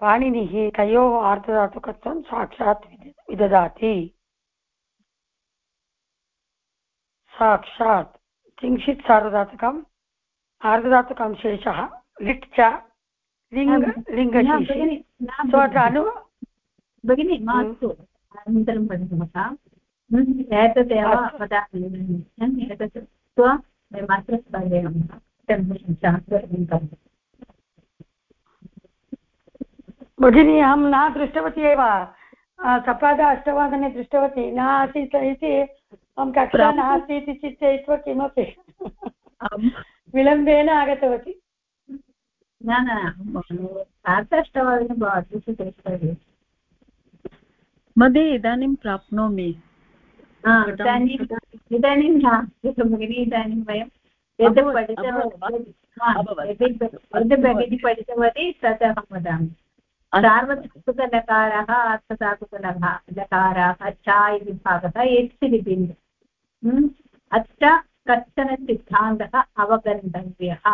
पाणिनिः तयोः आर्धधातुकत्वं साक्षात् विददाति। साक्षात् किञ्चित् सार्वधातुकम् आर्धधातुकं शेषः लिट् च लिङ् लिङ्गशेषि। भगिनि मास्तु। अनन्तरं पठितुमः एतदेव वदामि एतत् उक्त्वा वयम् अत्र स्थगयामः भगिनी अहं न दृष्टवती एव। सपाद अष्टवादने दृष्टवती। न आसीत् इति अहं कक्षा नास्ति इति चिन्तयित्वा किमपि विलम्बेन आगतवती। न न सार्ध भवति मध्ये इदानीं प्राप्नोमि। इदानीं नास्ति भगिनि इदानीं वयं यद् पठितवती यद् भगिनी पठितवती तत् अहं वदामि। सार्वधातुकलकारः अर्थधातुकलः लकाराः च इति भागः एच् बिन्दु अत्र कश्चन सिद्धान्तः अवगन्तव्यः।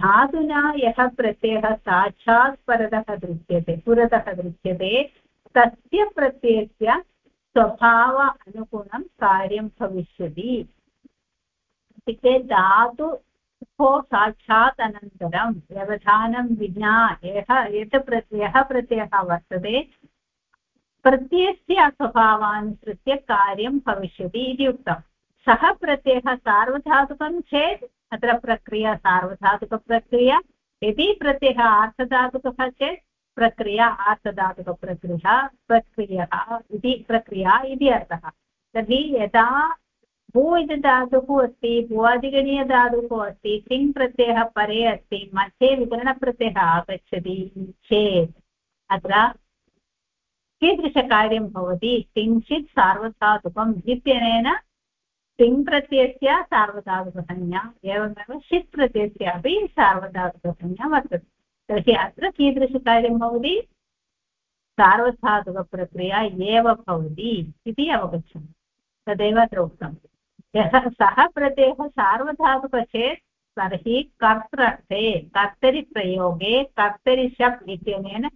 धातुना यः प्रत्ययः साक्षात् परतः दृश्यते पुरतः दृश्यते तस्य प्रत्ययस्य स्वभाव अनुगुणं कार्यं भविष्यति. इत्युक्ते धातु साक्षात् अनन्तरं व्यवधानं विना यः यत् प्रत्ययः प्रत्ययः वर्तते, प्रत्ययस्य स्वभावानुसृत्य कार्यं भविष्यति इति उक्तं. सः प्रत्ययः सार्वधातुकं चेत् अत्र प्रक्रिया सार्वधातुकप्रक्रिया, यदि प्रत्ययः आर्थधातुकः चेत् प्रक्रिया आर्थधातुकप्रक्रिया प्रक्रियः इति प्रक्रिया इति अर्थः। तर्हि यदा भू इति धातुः अस्ति भुवादिगणीयधातुः अस्ति, तिङ् प्रत्ययः परे अस्ति, मध्ये विकरणप्रत्ययः आगच्छति चेत्, अत्र कीदृशकार्यं भवति? किञ्चित् सार्वधातुकम् इत्यनेन तिङ् प्रत्ययस्य सार्वधातुकसंज्ञा, एवमेव षित् प्रत्ययस्यापि सार्वधातुकसंज्ञा वर्तते। तर्हि अत्र कीदृशकार्यं भवति? सार्वधातुकप्रक्रिया एव भवति इति अवगच्छामि तदेव अत्र उक्तं। यः सः प्रत्ययः सार्वधातुक चेत् तर्हि कर्त्रर्थे कर्तरिप्रयोगे कर्तरि शप् इत्यनेन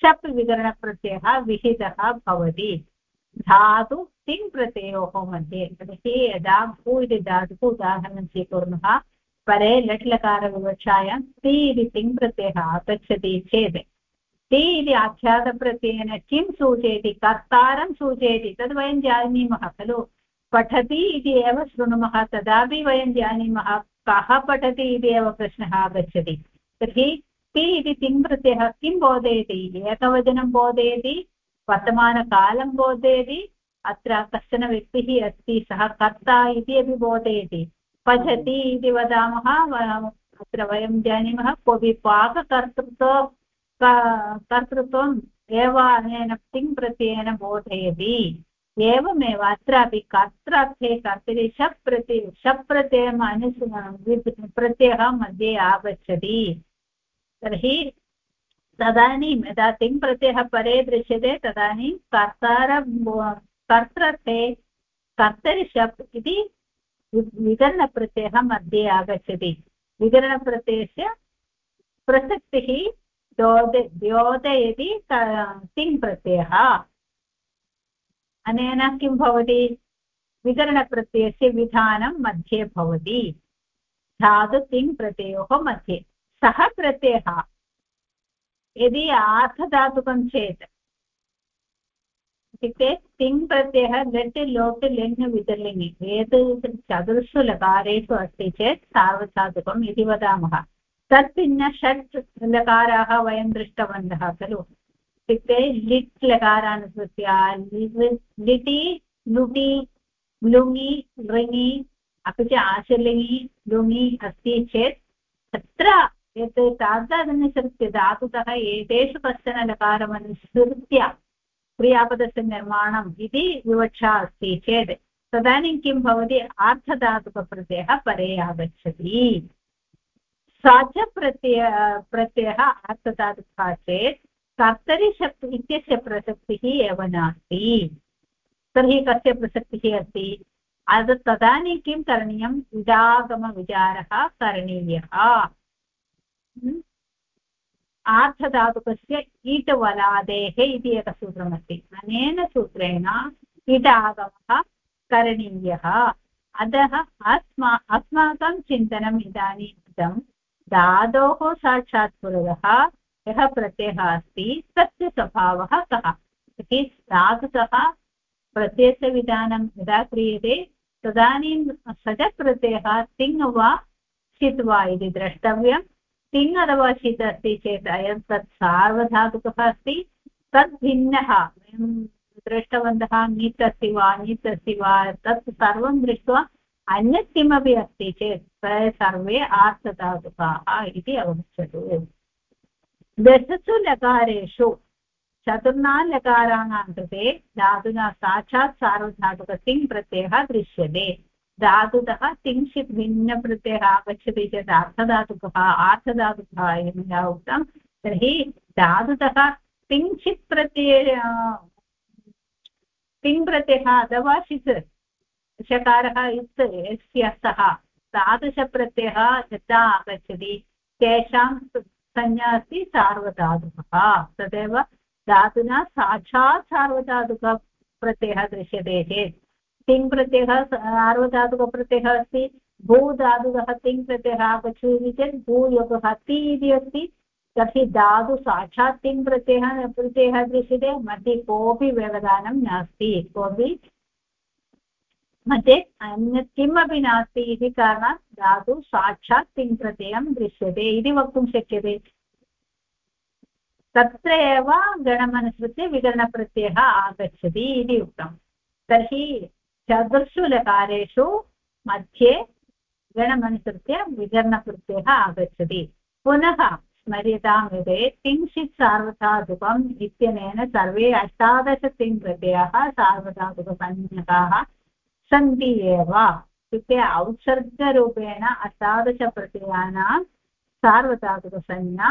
शप् विकरणप्रत्ययः विहितः भवति। धातु तिङ् मध्ये, तर्हि यदा भू इति धातुः उदाहरणं स्वीकुर्मः परे लट् लकारविवक्षायां ति इति तिङ् प्रत्ययः आगच्छति चेत्। ति इति आख्यातप्रत्ययेन किं सूचयति? कर्तारं सूचयति। तद् वयं जानीमः खलु। पठति इति एव शृणुमः। तदापि वयं जानीमः कः पठति इति एव प्रश्नः आगच्छति। तर्हि ति इति तिङ् प्रत्ययः किं बोधयति? एकवचनं बोधयति, वर्तमानकालं बोधयति, अत्र कश्चन व्यक्तिः अस्ति, सः कर्ता इति अपि बोधयति। पठति इति वदामः अत्र वयं जानीमः कोऽपि पाककर्तृत्व कर्तृत्वम् एव अनेन तिङ् प्रत्ययेन बोधयति। एवमेव अत्रापि कर्त्रार्थे कर्तरि शप् प्रत्यय शप् प्रत्ययम् अनुसु प्रत्ययः मध्ये आगच्छति। तर्हि तदानीं यदा तिङ् प्रत्ययः परे दृश्यते, तदानीं कर्तार कर्तृर्थे कर्तरि शप् इति विकरणप्रत्ययः मध्ये आगच्छति विकरणप्रत्ययस्य प्रसक्तिः द्योद द्योतयति तिङ् प्रत्ययः अनेन किं भवति? विकरणप्रत्ययस्य विधानं मध्ये भवति। धातु तिङ् प्रत्ययोः मध्ये। सः प्रत्ययः। यदि आर्थधातुकं चेत् इत्युक्ते तिङ् प्रत्ययः लट् लोट् लेङ् वितर्लिङ्गि एत् चतुर्षु लकारेषु अस्ति चेत् सार्वधातुकम् इति वदामः। तत् भिन्न षट् लकाराः वयं दृष्टवन्तः खलु। इत्युक्ते लिट् लकारानुसृत्य लिटि, लुटि लुङि, लृङि, अपि च आशलिङि, लुङि अस्ति चेत् तत्र यत् तादानुसृत्य धातुतः एतेषु कश्चन लकारमनुसृत्य क्रियापदस्य निर्माणम् इति विवक्षा अस्ति चेत् तदानीं किं भवति? आर्थधातुकप्रत्ययः परे आगच्छति। सा च प्रत्यय, प्रत्ययः अर्थधातुकः चेत् कर्तरि शक् इत्यस्य प्रसक्तिः एव नास्ति। तर्हि कस्य प्रसक्तिः अस्ति? तदानीं किं करणीयम्? इडागमविचारः करणीयः। आर्थधातुकस्य ईटवलादेः इति एकं सूत्रमस्ति। अनेन सूत्रेण ईटागमः करणीयः। अतः अस्मा अस्माकं चिन्तनम् इदानीं धातोः साक्षात् पुरतः यः प्रत्ययः अस्ति, तस्य स्वभावः कः? इति धातुतः प्रत्ययस्य विधानं यदा क्रियते, तदानीं सज प्रत्ययः तिङ् वा षित् वा इति द्रष्टव्यं तिङ् अथवा षित् अस्ति चेत् अयं तत् सार्वधातुकः अस्ति तद् भिन्नः वयं दृष्टवन्तः नीत् अस्ति वा नीत् अस्ति वा तत् सर्वं दृष्ट्वा अन्यत् किमपि अस्ति चेत् ते सर्वे आर्थधातुकाः इति अवगच्छतु। दशसु लकारेषु चतुर्णां लकाराणां कृते धातुना साक्षात् सार्वधातुकतिङ् प्रत्ययः दृश्यते। धातुतः तिंशित् भिन्नप्रत्ययः आगच्छति चेत् अर्थधातुकः, आर्थधातुकः इति मया उक्तं, तर्हि धातुतः तिंशित् प्रत्यय तिङ् प्रत्ययः अथवा षित् षकारः इत् यस्य सः तादृशप्रत्ययः यदा आगच्छति, तेषां संज्ञा अस्ति सार्वधातुकः, तदेव धातुना साक्षात् सार्वधातुकप्रत्ययः दृश्यते चेत्। तिङ् प्रत्ययः सार्वधातुकप्रत्ययः अस्ति। भूधातुकः तिङ् प्रत्ययः आगच्छति चेत् भूयोगः ति इति अस्ति। तर्हि धातु साक्षात् तिङ् प्रत्ययः प्रत्ययः दृश्यते। मध्ये कोऽपि व्यवधानं नास्ति। कोऽपि? मध्ये अन्यत् किमपि नास्ति इति कारणात् धातु साक्षात् तिङ् प्रत्ययं दृश्यते इति वक्तुं शक्यते। तत्र एव गणमनुसृत्य विकरणप्रत्ययः आगच्छति इति उक्तं तर्हि चतुर्षु लकारेषु मध्ये गणमनुसृत्य विकरणप्रत्ययः आगच्छति। पुनः स्मर्यतां यते तिंशित् सार्वधातुकम् इत्यनेन सर्वे अष्टादश तिङ् प्रत्ययाः सार्वधातुकसंज्ञकाः सन्ति एव। इत्युक्ते औत्सर्गरूपेण अष्टादशप्रत्ययानां सार्वधातुकसंज्ञा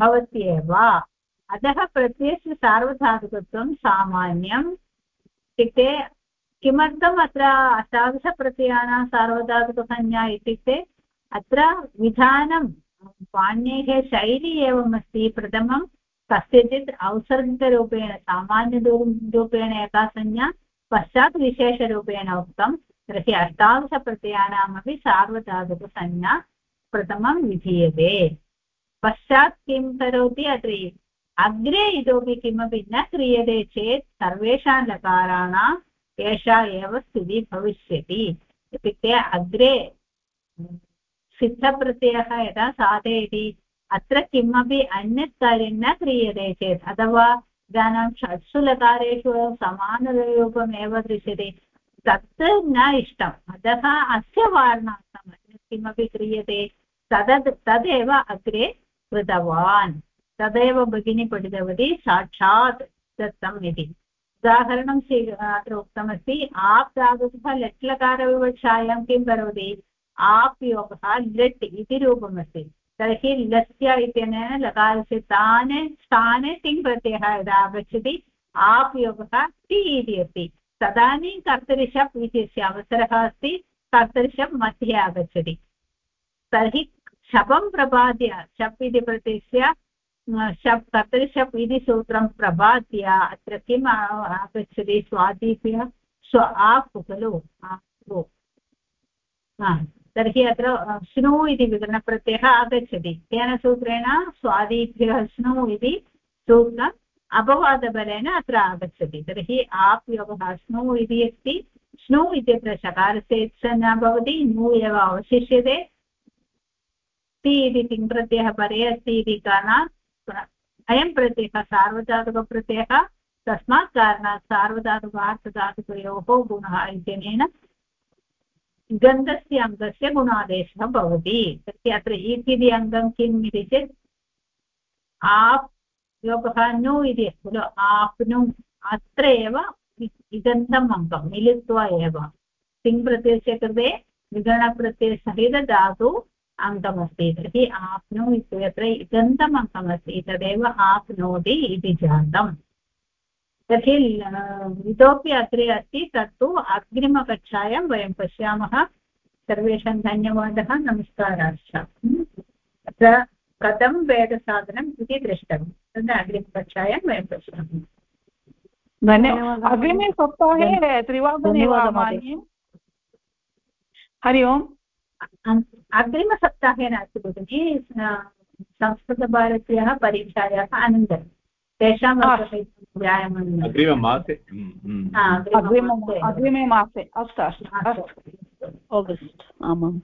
भवत्येव। अतः प्रत्ययस्य सार्वधातुकत्वं सामान्यम् इत्युक्ते किमर्थम् अत्र अष्टादशप्रत्ययानां सार्वधातुकसंज्ञा इत्युक्ते अत्र विधानं पाणेः शैली एवमस्ति प्रथमं कस्यचित् औसर्गिकरूपेण, सामान्यरूपेण एका संज्ञा, पश्चात् विशेषरूपेण उक्तं, तर्हि अष्टादशप्रत्ययानामपि सार्वधातुकसंज्ञा प्रथमं विधीयते। पश्चात् किं करोति अत्र अग्रे इतोपि किमपि न क्रियते चेत् सर्वेषां लकाराणाम् एषा एव स्थितिः भविष्यति। इत्युक्ते अग्रे सिद्धप्रत्ययः यदा साधयति, अत्र किमपि अन्यत् कार्यं न क्रियते चेत्, अथवा इदानीं षट्सु लकारेषु समानरूपमेव दृश्यते, तत् न इष्टम्। अतः अस्य वारणार्थम् अन्यत् किमपि क्रियते तद तदेव अग्रे कृतवान्। तदेव भगिनी पठितवती, साक्षात् दत्तम् इति। उदाहरणं अत्र उक्तमस्ति, आप् धातुतः लट् लकारविवक्षायां किं करोति? आप् योगः लट् इति रूपमस्ति। तर्हि लस्य इत्यनेन लकारस्य स्थाने स्थाने तिङ् प्रत्ययः यदा आगच्छति, आप् योगः टि इति अस्ति। तदानीं कर्तरिशप् इत्यस्य अवसरः अस्ति कर्तरिशप् मध्ये आगच्छति। तर्हि शपं प्रपाद्य, शप् इति प्रत्ययस्य शप् कर्तरिशप् इति सूत्रं प्रपाद्य अत्र किम् आगच्छति? स्वादिभ्य स्व आप् खलु? तर्हि अत्र स्नु इति विकरणप्रत्ययः आगच्छति। तेन सूत्रेण? स्वादिभ्यः स्नु इति सूत्रम् अपवादबलेन अत्र आगच्छति। तर्हि आप् योगः स्नु इति अस्ति। स्नु इत्यत्र शकारस्य न भवति। नु एव अवशिष्यते। ति इति तिङ्प्रत्ययः परे अस्ति इति कारणात् अयं प्रत्ययः सार्वधातुकप्रत्ययः तस्मात् कारणात् सार्वधातुकार्थधातुकयोः गुणः इत्यनेन गन्धस्य अङ्गस्य गुणादेशः भवति। तर्हि अत्र ईत् इति अङ्गं किम् इति चेत्, आप् योगः नु इति खलु आप्नु अत्र एव इगन्तम् अङ्गं, मिलित्वा एव। कृते विगणप्रत्ययसहितधातु अङ्गमस्ति तर्हि आप्नु इत्यत्र इगन्तम् अङ्गमस्ति तदेव आप्नोति इति जातम् तर्हि इतोपि अग्रे अस्ति तत्तु अग्रिमकक्षायां वयं पश्यामः सर्वेषां धन्यवादः नमस्काराश्च अत्र कथं वेदसाधनम् इति द्रष्टव्यं तद् अग्रिमकक्षायां वयं पश्यामः धन्यवादः अग्रिमे सप्ताहे त्रिवादने हरि ओम् अग्रिमसप्ताहे नास्ति भगिनि संस्कृतभारत्याः परीक्षायाः अनन्तरं तेषां अग्रिममासे अग्रिमे मासे अस्तु अस्तु अस्तु आगस्ट् आमाम्।